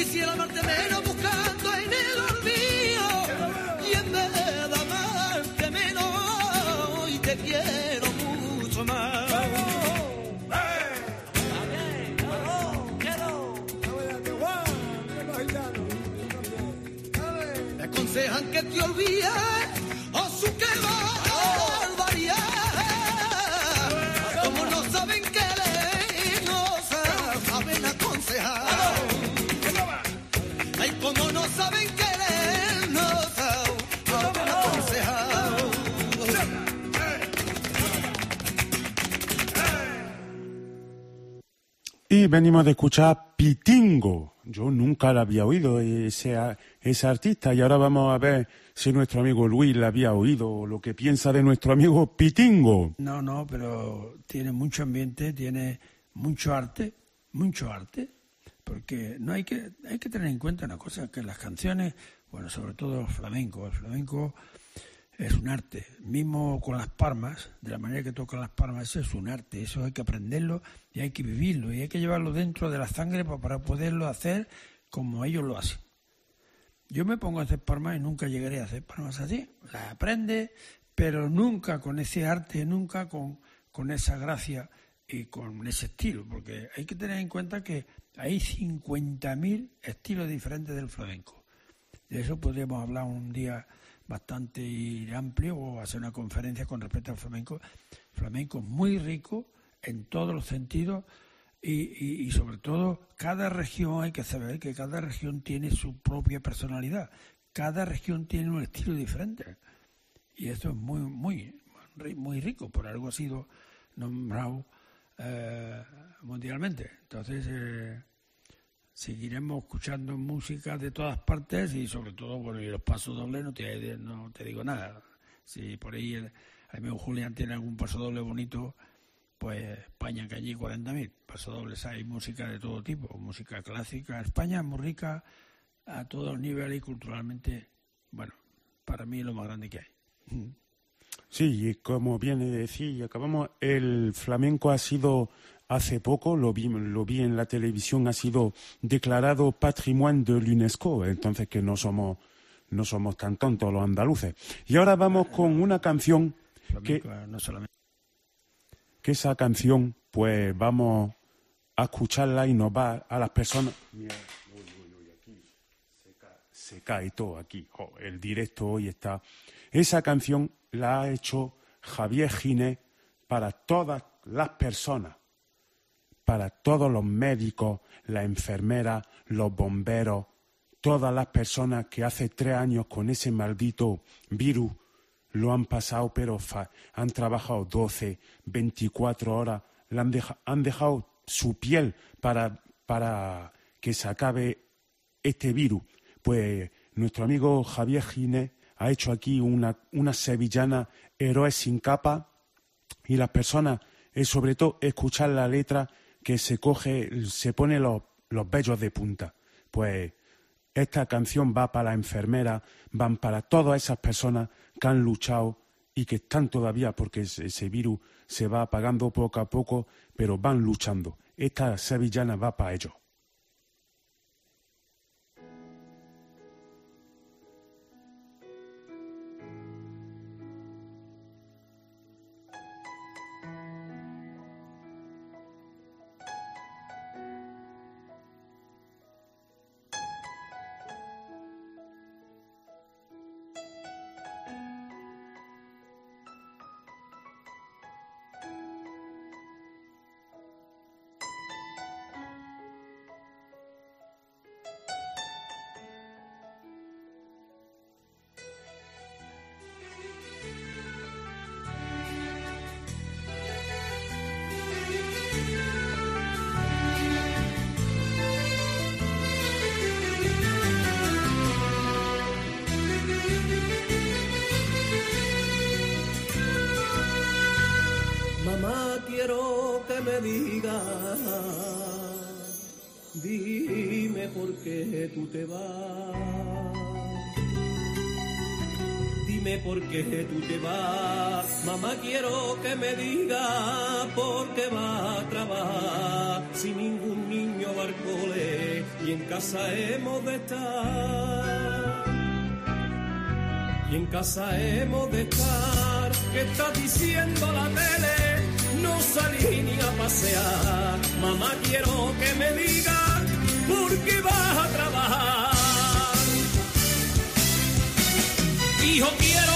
venimos de escuchar Pitingo. Yo nunca la había oído, ese, ese artista. Y ahora vamos a ver si nuestro amigo Luis la había oído o lo que piensa de nuestro amigo Pitingo. No, no, pero tiene mucho ambiente, tiene mucho arte, mucho arte, porque no hay que hay que tener en cuenta una cosa que las canciones, bueno, sobre todo el flamenco, el flamenco es un arte, mismo con las palmas, de la manera que tocan las palmas, eso es un arte, eso hay que aprenderlo y hay que vivirlo y hay que llevarlo dentro de la sangre pa- para poderlo hacer como ellos lo hacen. Yo me pongo a hacer palmas y nunca llegaré a hacer palmas así. Las aprende, pero nunca con ese arte, nunca con, con esa gracia y con ese estilo, porque hay que tener en cuenta que hay 50.000 estilos diferentes del flamenco. De eso podríamos hablar un día bastante amplio o hacer una conferencia con respecto al flamenco. Flamenco muy rico en todos los sentidos y, sobre todo cada región hay que saber que cada región tiene su propia personalidad. Cada región tiene un estilo diferente y eso es muy muy muy rico. Por algo ha sido nombrado eh, mundialmente. Entonces eh, seguiremos escuchando música de todas partes y sobre todo, bueno, y los pasos dobles no te, no te digo nada. Si por ahí el, amigo Julián tiene algún paso doble bonito, pues España que allí 40.000 pasos dobles hay música de todo tipo, música clásica. España es muy rica a todos los niveles y culturalmente, bueno, para mí es lo más grande que hay. Sí, y como viene de decir, acabamos, el flamenco ha sido hace poco, lo vi, lo vi en la televisión, ha sido declarado patrimonio de l'UNESCO, entonces que no somos, no somos tan tontos los andaluces. Y ahora vamos con una canción que, que esa canción, pues vamos a escucharla y nos va a las personas. Se cae, se cae todo aquí. Jo, el directo hoy está. Esa canción la ha hecho Javier Ginés para todas las personas, para todos los médicos, las enfermeras, los bomberos, todas las personas que hace tres años con ese maldito virus lo han pasado, pero han trabajado 12, 24 horas, le han, han dejado su piel para, para que se acabe este virus. Pues nuestro amigo Javier Ginés ha hecho aquí una, una sevillana Héroes sin capa y las personas, sobre todo, escuchar la letra que se coge, se pone los, los vellos de punta. Pues esta canción va para la enfermera, van para todas esas personas que han luchado y que están todavía, porque ese virus se va apagando poco a poco, pero van luchando. Esta sevillana va para ellos. Me digas, dime por qué tú te vas. Dime por qué tú te vas. Mamá, quiero que me digas por qué vas a trabajar. Si ningún niño va al cole y en casa hemos de estar y en casa hemos de estar. ¿Qué está diciendo la tele? Salí ni a pasear. Mamá, quiero que me digas por qué vas a trabajar. Hijo, quiero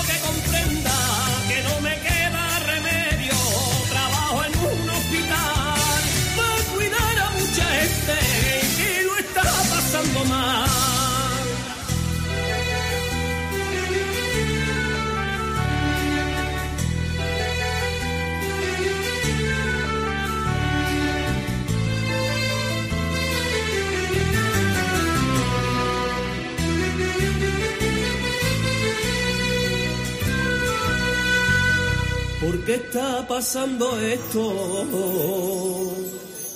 qué está pasando esto?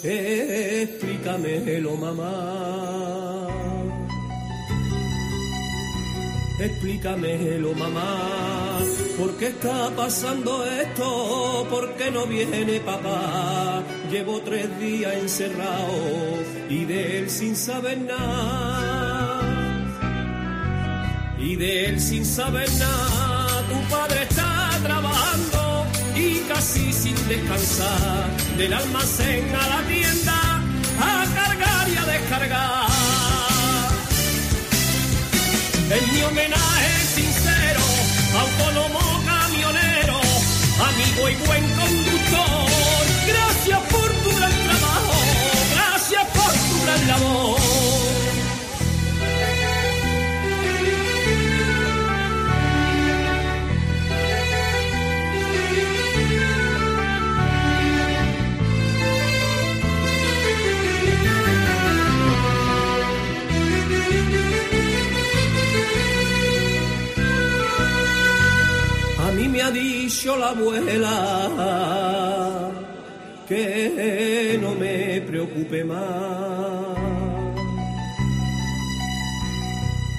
Explícamelo, mamá. Explícamelo, mamá. ¿Por qué está pasando esto? ¿Por qué no viene papá? Llevo tres días encerrado y de él sin saber nada y de él sin saber nada. Descansar, del almacén a la tienda, a cargar y a descargar. Es mi homenaje sincero, autónomo camionero, amigo y buen ha dicho la abuela que no me preocupe más,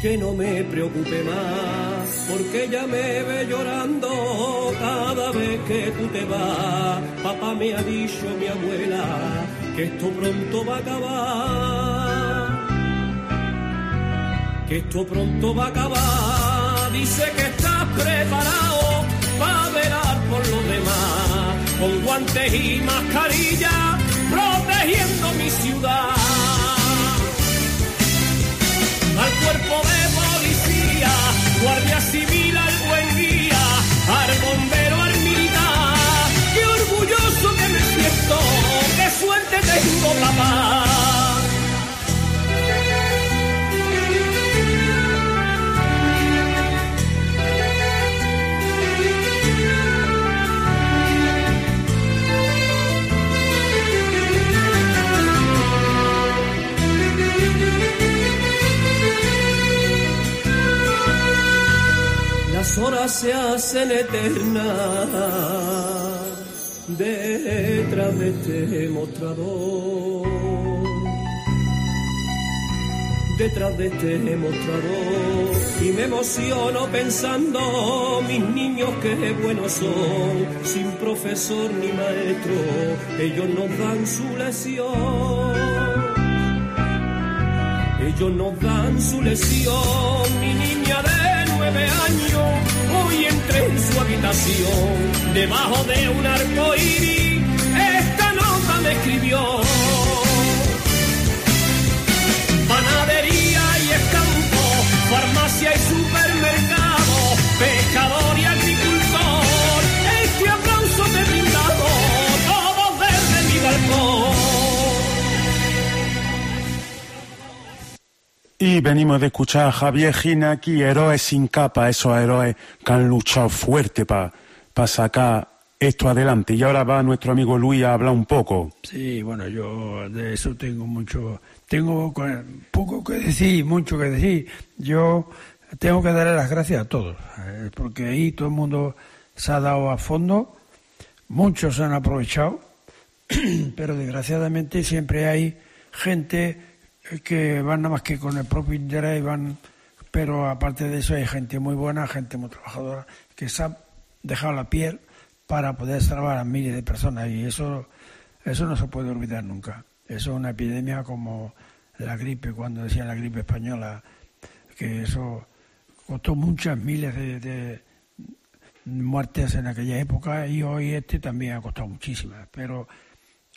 que no me preocupe más, porque ella me ve llorando cada vez que tú te vas. Papá me ha dicho mi abuela que esto pronto va a acabar, que esto pronto va a acabar. Dice que estás preparado con guantes y mascarilla, protegiendo mi ciudad al cuerpo de policía, guardia civil, al buen guía, al bombero, al militar. Qué orgulloso que me siento, qué suerte tengo, papá. Horas se hacen eternas detrás de este mostrador. Detrás de este mostrador y me emociono pensando mis niños que buenos son, sin profesor ni maestro, ellos nos dan su lección. Ellos nos dan su lesión, mi niña de nueve años, hoy entré en su habitación, debajo de un arco iris, esta nota me escribió. Panadería Y venimos de escuchar a Javier Gina aquí, héroes sin capa, esos héroes que han luchado fuerte para sacar esto adelante. Y ahora va nuestro amigo Luis a hablar un poco. Sí, bueno, yo de eso tengo mucho, tengo co- poco que decir, mucho que decir. Yo tengo que darle las gracias a todos, eh, porque ahí todo el mundo se ha dado a fondo, muchos se han aprovechado, pero desgraciadamente siempre hay gente que van nada más que con el propio interés y van, pero aparte de eso hay gente muy buena, gente muy trabajadora, que se ha dejado la piel para poder salvar a miles de personas y eso, eso no se puede olvidar nunca. Eso es una epidemia como la gripe, cuando decían la gripe española, que eso costó muchas miles de, de muertes en aquella época y hoy este también ha costado muchísimas, pero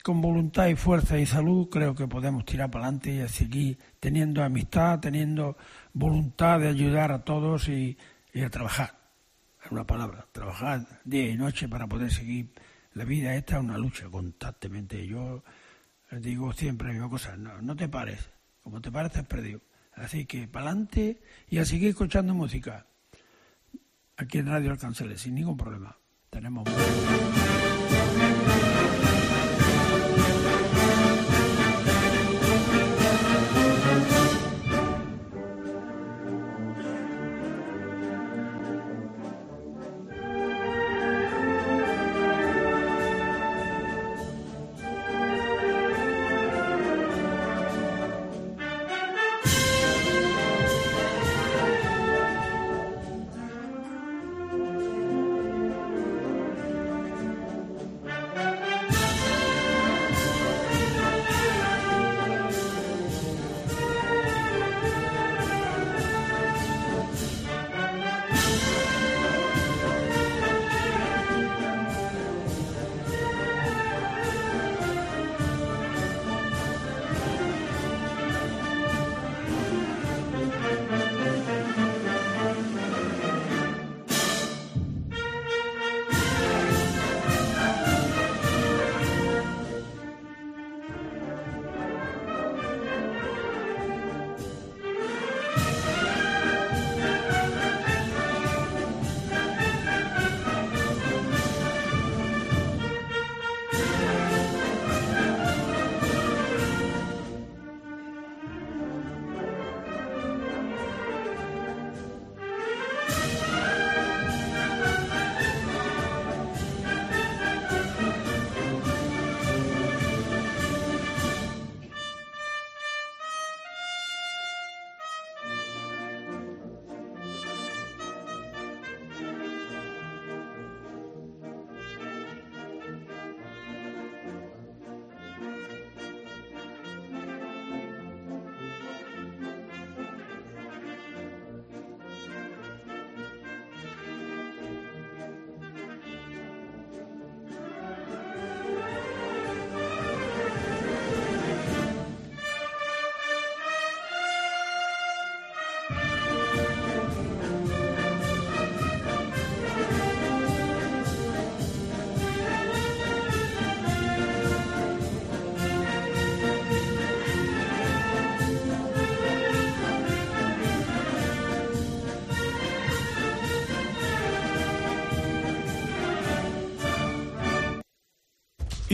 con voluntad y fuerza y salud creo que podemos tirar para adelante y seguir teniendo amistad, teniendo voluntad de ayudar a todos y, y a trabajar. Es una palabra, trabajar día y noche para poder seguir la vida. Esta es una lucha constantemente. Yo digo siempre la misma cosa, no, te pares, como te pares has perdido. Así que para adelante y a seguir escuchando música. Aquí en Radio Alcanceles, sin ningún problema. Tenemos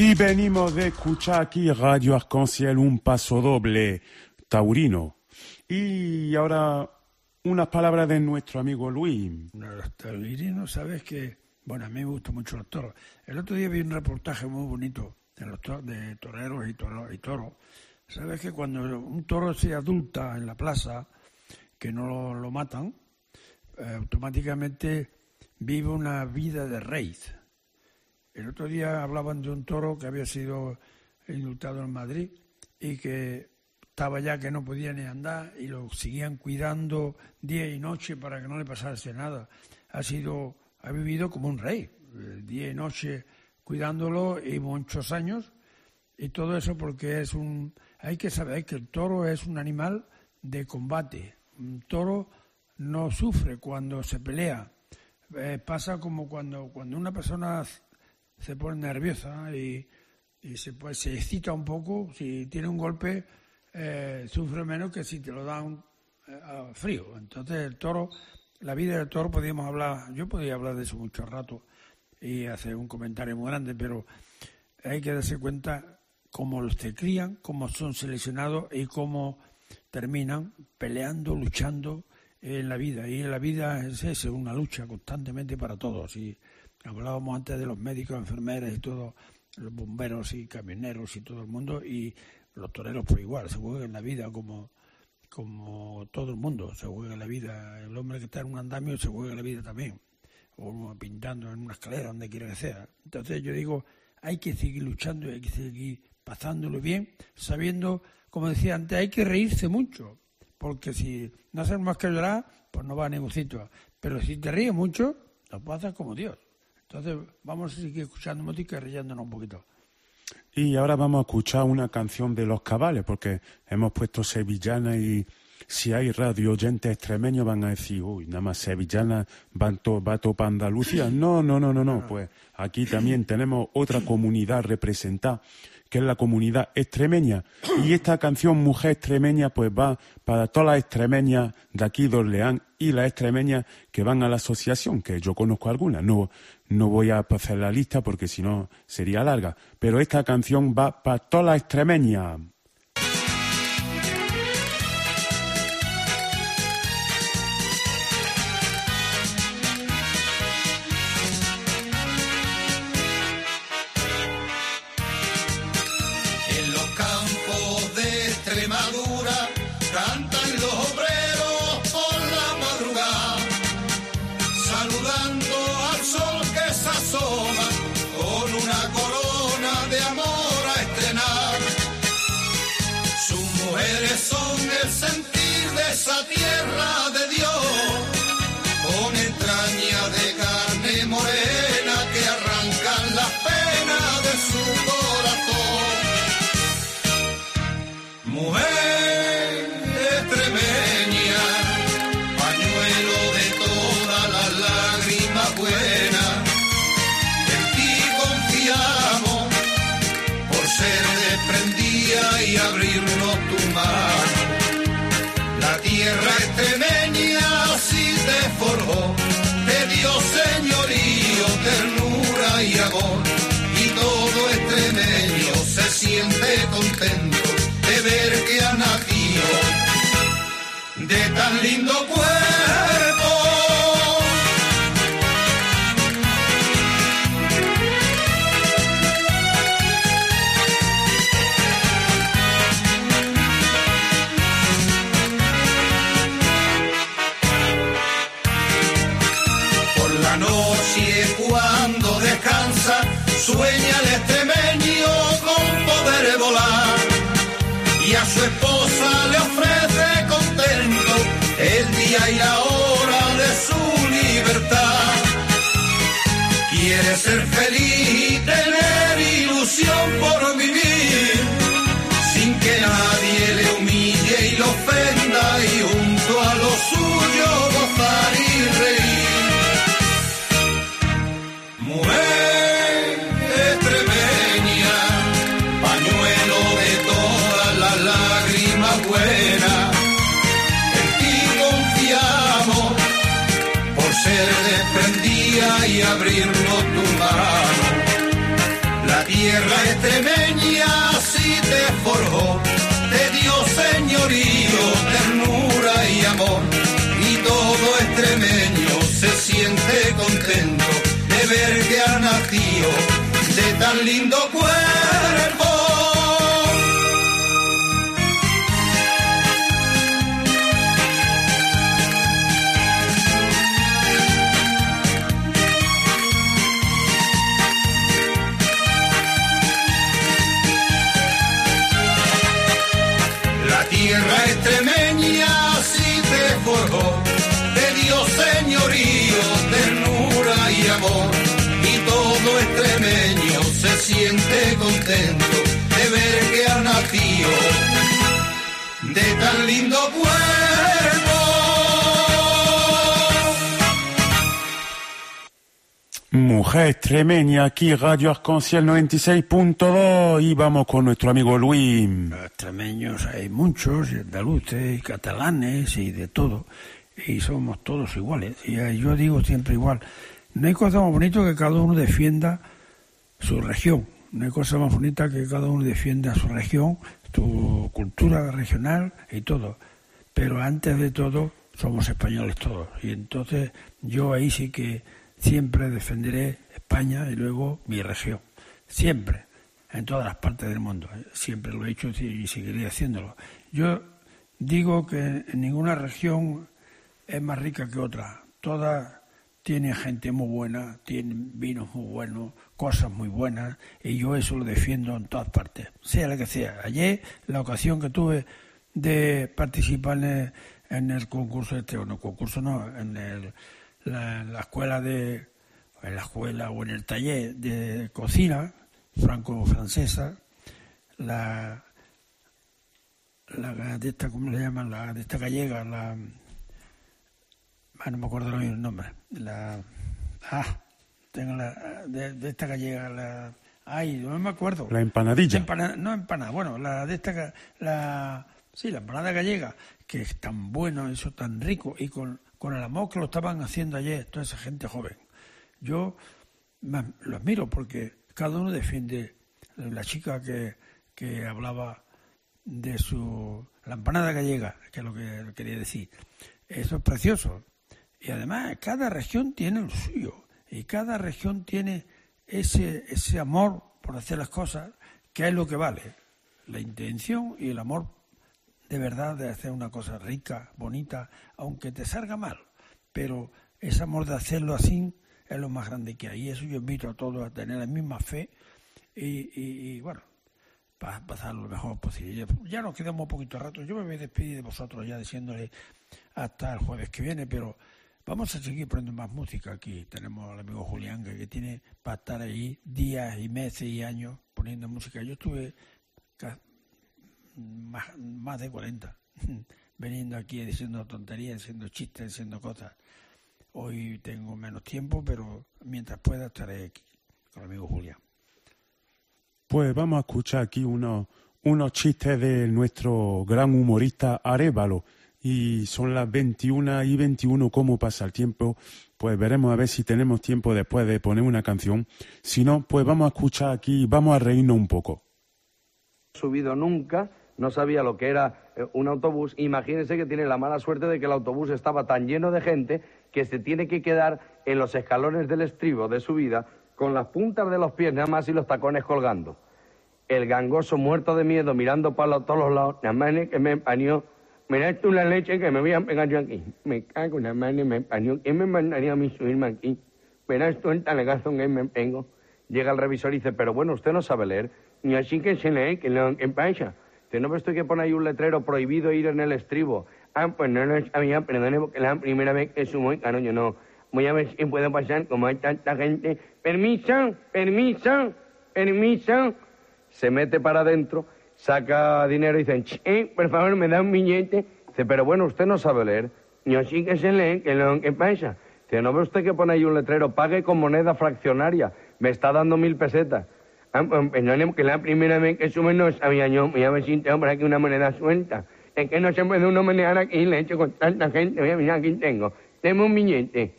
Y venimos de escuchar aquí Radio Arconciel, un paso doble taurino. Y ahora unas palabras de nuestro amigo Luis. Bueno, los taurinos, sabes que, bueno, a mí me gustan mucho los toros. El otro día vi un reportaje muy bonito de, los to- de toreros y toros. Y toros. Sabes que cuando un toro se adulta en la plaza, que no lo, matan, eh, automáticamente vive una vida de rey. El otro día hablaban de un toro que había sido indultado en Madrid y que estaba ya que no podía ni andar y lo seguían cuidando día y noche para que no le pasase nada. Ha sido, ha vivido como un rey, eh, día y noche cuidándolo y muchos años y todo eso porque es un, hay que saber que el toro es un animal de combate. Un toro no sufre cuando se pelea. Eh, pasa como cuando, cuando una persona se pone nerviosa y, se, pues, se excita un poco, si tiene un golpe, eh, sufre menos que si te lo dan eh, frío. Entonces el toro, la vida del toro podríamos hablar, yo podría hablar de eso mucho rato y hacer un comentario muy grande, pero hay que darse cuenta cómo los se crían, cómo son seleccionados y cómo terminan peleando, luchando en la vida. Y la vida es una lucha constantemente para todos. Y hablábamos antes de los médicos, enfermeras y todo, los bomberos y camioneros y todo el mundo, y los toreros por igual, se juegan la vida como, como todo el mundo, se juega la vida. El hombre que está en un andamio se juega la vida también, o pintando en una escalera, donde quiera que sea. Entonces yo digo, hay que seguir luchando hay que seguir pasándolo bien, sabiendo, como decía antes, hay que reírse mucho, porque si no haces más que llorar, pues no va a ningún sitio. Pero si te ríes mucho, lo pasas como Dios. Entonces vamos a seguir escuchando música y riéndonos un poquito. Y ahora vamos a escuchar una canción de los cabales, porque hemos puesto sevillana y si hay radio oyentes extremeños van a decir, uy, nada más sevillana van to, va todo para Andalucía. No, no, no, no, no. Pues aquí también tenemos otra comunidad representada, que es la comunidad extremeña. Y esta canción, Mujer Extremeña, pues va para todas las extremeñas de aquí de Orleán y las extremeñas que van a la asociación, que yo conozco algunas. No, no voy a hacer la lista porque si no sería larga. Pero esta canción va para todas las extremeñas. Esa tierra de Dios, tan lindo Quiere ser feliz y tener ilusión por vivir, de tan lindo cuerpo. Siente contento de ver que ha nacido de tan lindo cuerpo. Mujer extremeña, aquí Radio Arconciel 96.2 y vamos con nuestro amigo Luis. Extremeños hay muchos, y andaluces, y catalanes y de todo. Y somos todos iguales. Y eh, yo digo siempre igual. No hay cosa más bonita que cada uno defienda su región. No cosa más bonita que cada uno defienda su región, su cultura regional y todo. Pero antes de todo, somos españoles todos. Y entonces yo ahí sí que siempre defenderé España y luego mi región. Siempre. En todas las partes del mundo. Siempre lo he hecho y seguiré haciéndolo. Yo digo que ninguna región es más rica que otra. Todas tienen gente muy buena, tienen vinos muy buenos, cosas muy buenas, y yo eso lo defiendo en todas partes, sea la que sea. Ayer, la ocasión que tuve de participar en el, concurso este, o no concurso no, en el, la, la escuela de, en la escuela o en el taller de cocina franco-francesa, la, la de esta, ¿cómo le llaman? La de esta gallega, la ah, no me acuerdo el nombre. La ah, tengo la de, de esta gallega, la ay, no me acuerdo. La empanadilla. La empana- no empanada, bueno, la de esta la sí, la empanada gallega, que es tan bueno, eso tan rico y con, con el amor que lo estaban haciendo ayer toda esa gente joven. Yo lo admiro porque cada uno defiende la chica que, que hablaba de su la empanada gallega, que es lo que quería decir. Eso es precioso. Y además cada región tiene lo suyo y cada región tiene ese ese amor por hacer las cosas que es lo que vale, la intención y el amor de verdad de hacer una cosa rica, bonita, aunque te salga mal, pero ese amor de hacerlo así es lo más grande que hay. Y eso yo invito a todos a tener la misma fe y, y- bueno, para pasar lo mejor posible. Ya, nos quedamos un poquito rato. Yo me voy a despedir de vosotros ya diciéndole hasta el jueves que viene, pero vamos a seguir poniendo más música aquí. Tenemos al amigo Julián que, tiene para estar ahí días y meses y años poniendo música. Yo estuve más, más de 40 viniendo aquí diciendo tonterías, diciendo chistes, diciendo cosas. Hoy tengo menos tiempo, pero mientras pueda estaré aquí con el amigo Julián. Pues vamos a escuchar aquí unos, unos chistes de nuestro gran humorista Arevalo. Y son las 21 y 21, ¿cómo pasa el tiempo? Pues veremos a ver si tenemos tiempo después de poner una canción. Si no, pues vamos a escuchar aquí, vamos a reírnos un poco. subido nunca, no sabía lo que era eh, un autobús. Imagínense que tiene la mala suerte de que el autobús estaba tan lleno de gente que se tiene que quedar en los escalones del estribo de subida con las puntas de los pies nada más y los tacones colgando. El gangoso muerto de miedo mirando para todos los lados, nada más que me. Mira tú la leche que me voy a pegar yo aquí. Me cago en la y me empañó. ¿Quién me mandaría a mí subirme aquí? Verás tú el talegazo que me tengo. Llega el revisor y dice, pero bueno, usted no sabe leer. Ni así que se lee, que lo que pasa. Dice, no tú que pone ahí un letrero prohibido ir en el estribo. Ah, pues no lo sabía, perdone, porque la primera vez que subo, y claro, yo no. Voy a ver si puedo pasar, como hay tanta gente. Permiso, permiso, permiso. Se mete para adentro, saca dinero y dice, "Ch, eh, por favor, me da un billete. Dice, pero bueno, usted no sabe leer. Yo sí que se lee, que lo que pasa. Dice, ¿no ve usted que pone ahí un letrero? Pague con moneda fraccionaria. Me está dando mil pesetas. Ah, pues, que la primera vez que sube no sabía yo. Voy a ver si tengo por aquí una moneda suelta. Es que no se puede uno manejar aquí, le echo con tanta gente. Voy a mirar, aquí tengo. Tengo un billete.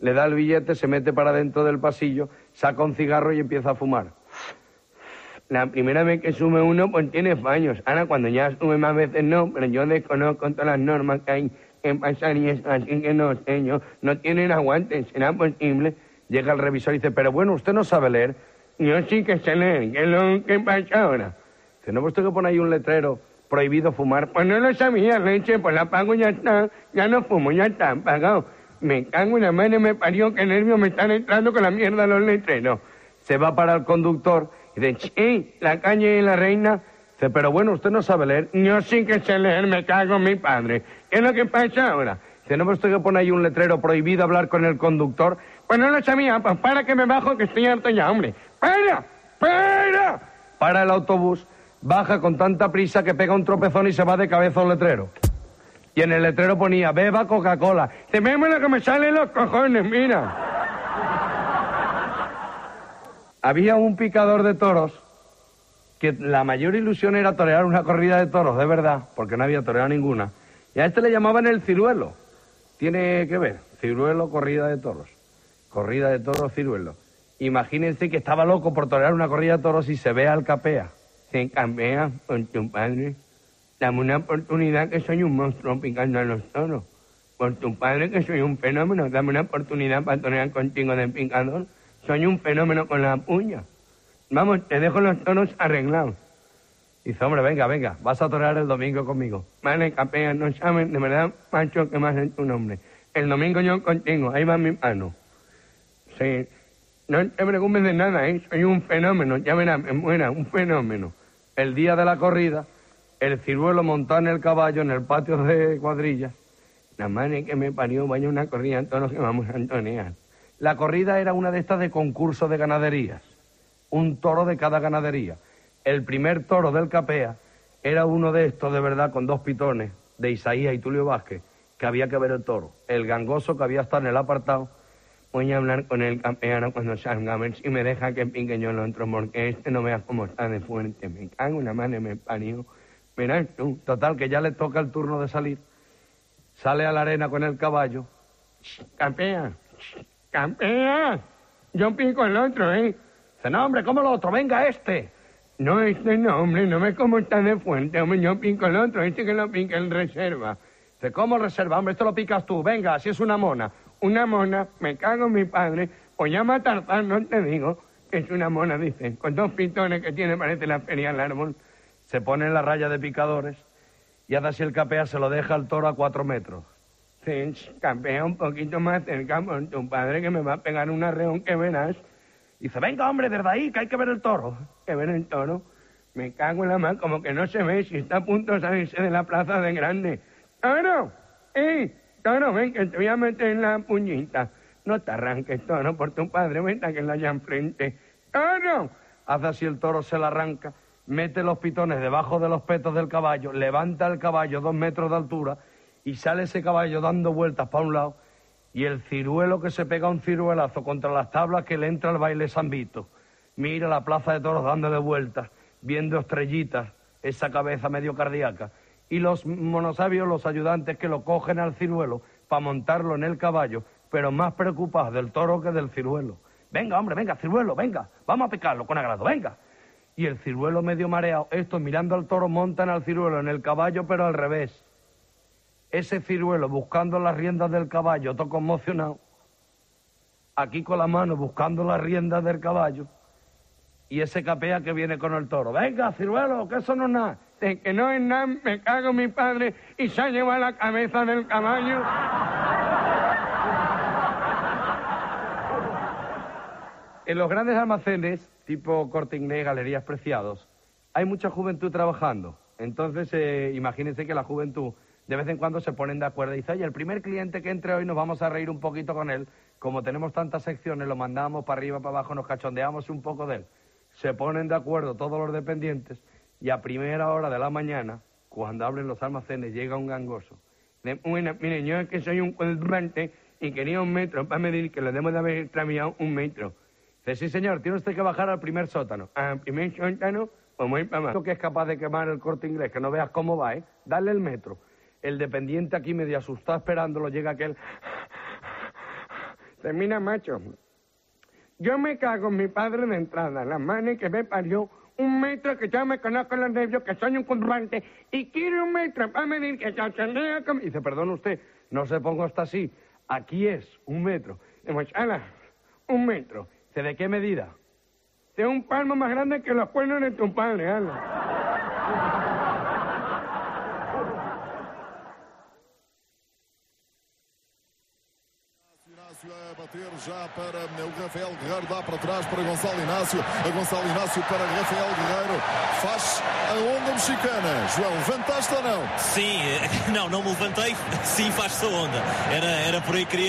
Le da el billete, se mete para dentro del pasillo, saca un cigarro y empieza a fumar. La primera vez que sube uno, pues tiene fallos. Ahora, cuando ya sube más veces, no, pero yo desconozco todas las normas que hay que pasar y eso, así que no sé, yo, no tienen aguante, ¿será posible? Llega el revisor y dice, pero bueno, usted no sabe leer. Yo sí que sé leer, ¿qué lo que pasa ahora? Dice, no, pues tengo que poner ahí un letrero, prohibido fumar. Pues no lo sabía, leche, pues la apago y ya está, ya no fumo, ya está, apagado. Me cago en la madre, me parió, qué nervios me están entrando con la mierda los letreros. Se va para el conductor y dice, ¡eh! La calle y la reina. Dice, pero bueno, usted no sabe leer. Yo sí que sé leer, me cago en mi padre. ¿Qué es lo que pasa ahora? Dice, no, pues tengo que poner ahí un letrero prohibido hablar con el conductor. Pues no lo sabía, pues para que me bajo que estoy harto ya, hombre. ¡Para! ¡Para! Para el autobús, baja con tanta prisa que pega un tropezón y se va de cabeza al letrero. Y en el letrero ponía, beba Coca-Cola. Dice, veme lo que me salen los cojones, mira. Había un picador de toros que la mayor ilusión era torear una corrida de toros, de verdad, porque no había toreado ninguna. Y a este le llamaban el ciruelo. Tiene que ver, ciruelo, corrida de toros. Corrida de toros, ciruelo. Imagínense que estaba loco por torear una corrida de toros y se ve al capea. Se capea con tu padre. Dame una oportunidad que soy un monstruo picando a los toros. Por tu padre que soy un fenómeno. Dame una oportunidad para torear contigo de picador. Soy un fenómeno con la puña. Vamos, te dejo los toros arreglados. Dice, hombre, venga, venga, vas a torear el domingo conmigo. Vale, capea, no saben, de verdad, macho, que más en tu nombre. El domingo yo contigo, ahí va mi mano. Sí, no te preocupes de nada, ¿eh? Soy un fenómeno, ya verás, me muera, un fenómeno. El día de la corrida, el ciruelo montado en el caballo en el patio de cuadrillas. La madre que me parió, vaya una corrida, todos los que vamos a antonear. La corrida era una de estas de concurso de ganaderías. Un toro de cada ganadería. El primer toro del Capea era uno de estos, de verdad, con dos pitones, de Isaías y Tulio Vázquez, que había que ver el toro. El gangoso que había estado en el apartado. Voy a hablar con el campeano cuando salga, a ver si me deja que pique yo el otro, porque este no veas cómo está de fuerte. Me cago en la mano, me parió. Verás tú, total, que ya le toca el turno de salir. Sale a la arena con el caballo. Campea, campea. Yo pico el otro, ¿eh? Dice, no, hombre, ¿cómo el otro? Venga este. No, este no, hombre, no me como está de fuerte, hombre, yo pico el otro, este que lo pica en reserva. Dice, ¿cómo reserva? Hombre, esto lo picas tú, venga, así es una mona. Una mona, me cago en mi padre, o llama a Tarzán, no te digo, es una mona, dice, con dos pitones que tiene, parece la feria al árbol. Se pone en la raya de picadores y así el capea, se lo deja al toro a cuatro metros. Sí, capea un poquito más cerca por tu padre que me va a pegar un arreón que verás. Dice, venga, hombre, desde ahí, que hay que ver el toro. Que ver el toro. Me cago en la mano, como que no se ve si está a punto de salirse de la plaza de grande. ¡Toro! ¡Eh! Toro, ven, que te voy a meter en la puñita. No te arranques, toro, por tu padre, vente que la haya enfrente. ¡Toro! Hace así el toro, se la arranca, mete los pitones debajo de los petos del caballo, levanta el caballo dos metros de altura y sale ese caballo dando vueltas para un lado y el ciruelo que se pega un ciruelazo contra las tablas que le entra al baile San Vito. Mira la plaza de toros dándole vueltas, viendo estrellitas, esa cabeza medio cardíaca. Y los monosabios, los ayudantes que lo cogen al ciruelo para montarlo en el caballo, pero más preocupados del toro que del ciruelo. Venga, hombre, venga, ciruelo, venga, vamos a picarlo con agrado, venga. Y el ciruelo medio mareado, estos mirando al toro montan al ciruelo en el caballo, pero al revés ese ciruelo buscando las riendas del caballo, todo conmocionado, aquí con la mano buscando las riendas del caballo, y ese capea que viene con el toro. Venga, ciruelo, que eso no es nada. De que no es nada, me cago en mi padre y se ha llevado la cabeza del caballo. En los grandes almacenes, tipo Corte Inglés, Galerías Preciados, hay mucha juventud trabajando. Entonces, eh, imagínense que la juventud de vez en cuando se ponen de acuerdo y dice, oye, el primer cliente que entre hoy nos vamos a reír un poquito con él. Como tenemos tantas secciones, lo mandamos para arriba, para abajo, nos cachondeamos un poco de él. Se ponen de acuerdo todos los dependientes y a primera hora de la mañana, cuando abren los almacenes, llega un gangoso. Mire, yo es que soy un cuadrante y quería un metro para medir que le debemos de haber tramitado un metro. Dice, sí, señor, tiene usted que bajar al primer sótano. Al primer sótano, pues muy para más. que es capaz de quemar el corte inglés, que no veas cómo va, ¿eh? Dale el metro. El dependiente aquí medio asustado esperándolo, llega aquel... Termina, macho. Yo me cago en mi padre de entrada, la madre que me parió un metro que yo me conozco los nervios, que soy un currante, y quiero un metro para medir que yo tendría como... Dice, perdón usted, no se ponga hasta así. Aquí es un metro. Hemos, ala, un metro. ¿de qué medida? De un palmo más grande que los cuernos de tu padre, ala. Bater já para o Rafael Guerreiro, dá para trás para Gonçalo Inácio, a Gonçalo Inácio para Rafael Guerreiro, faz a onda mexicana. João, levantaste ou não? Sim, eh, não, não me levantei. Sim, faz-se a onda. Era, era por aí que queria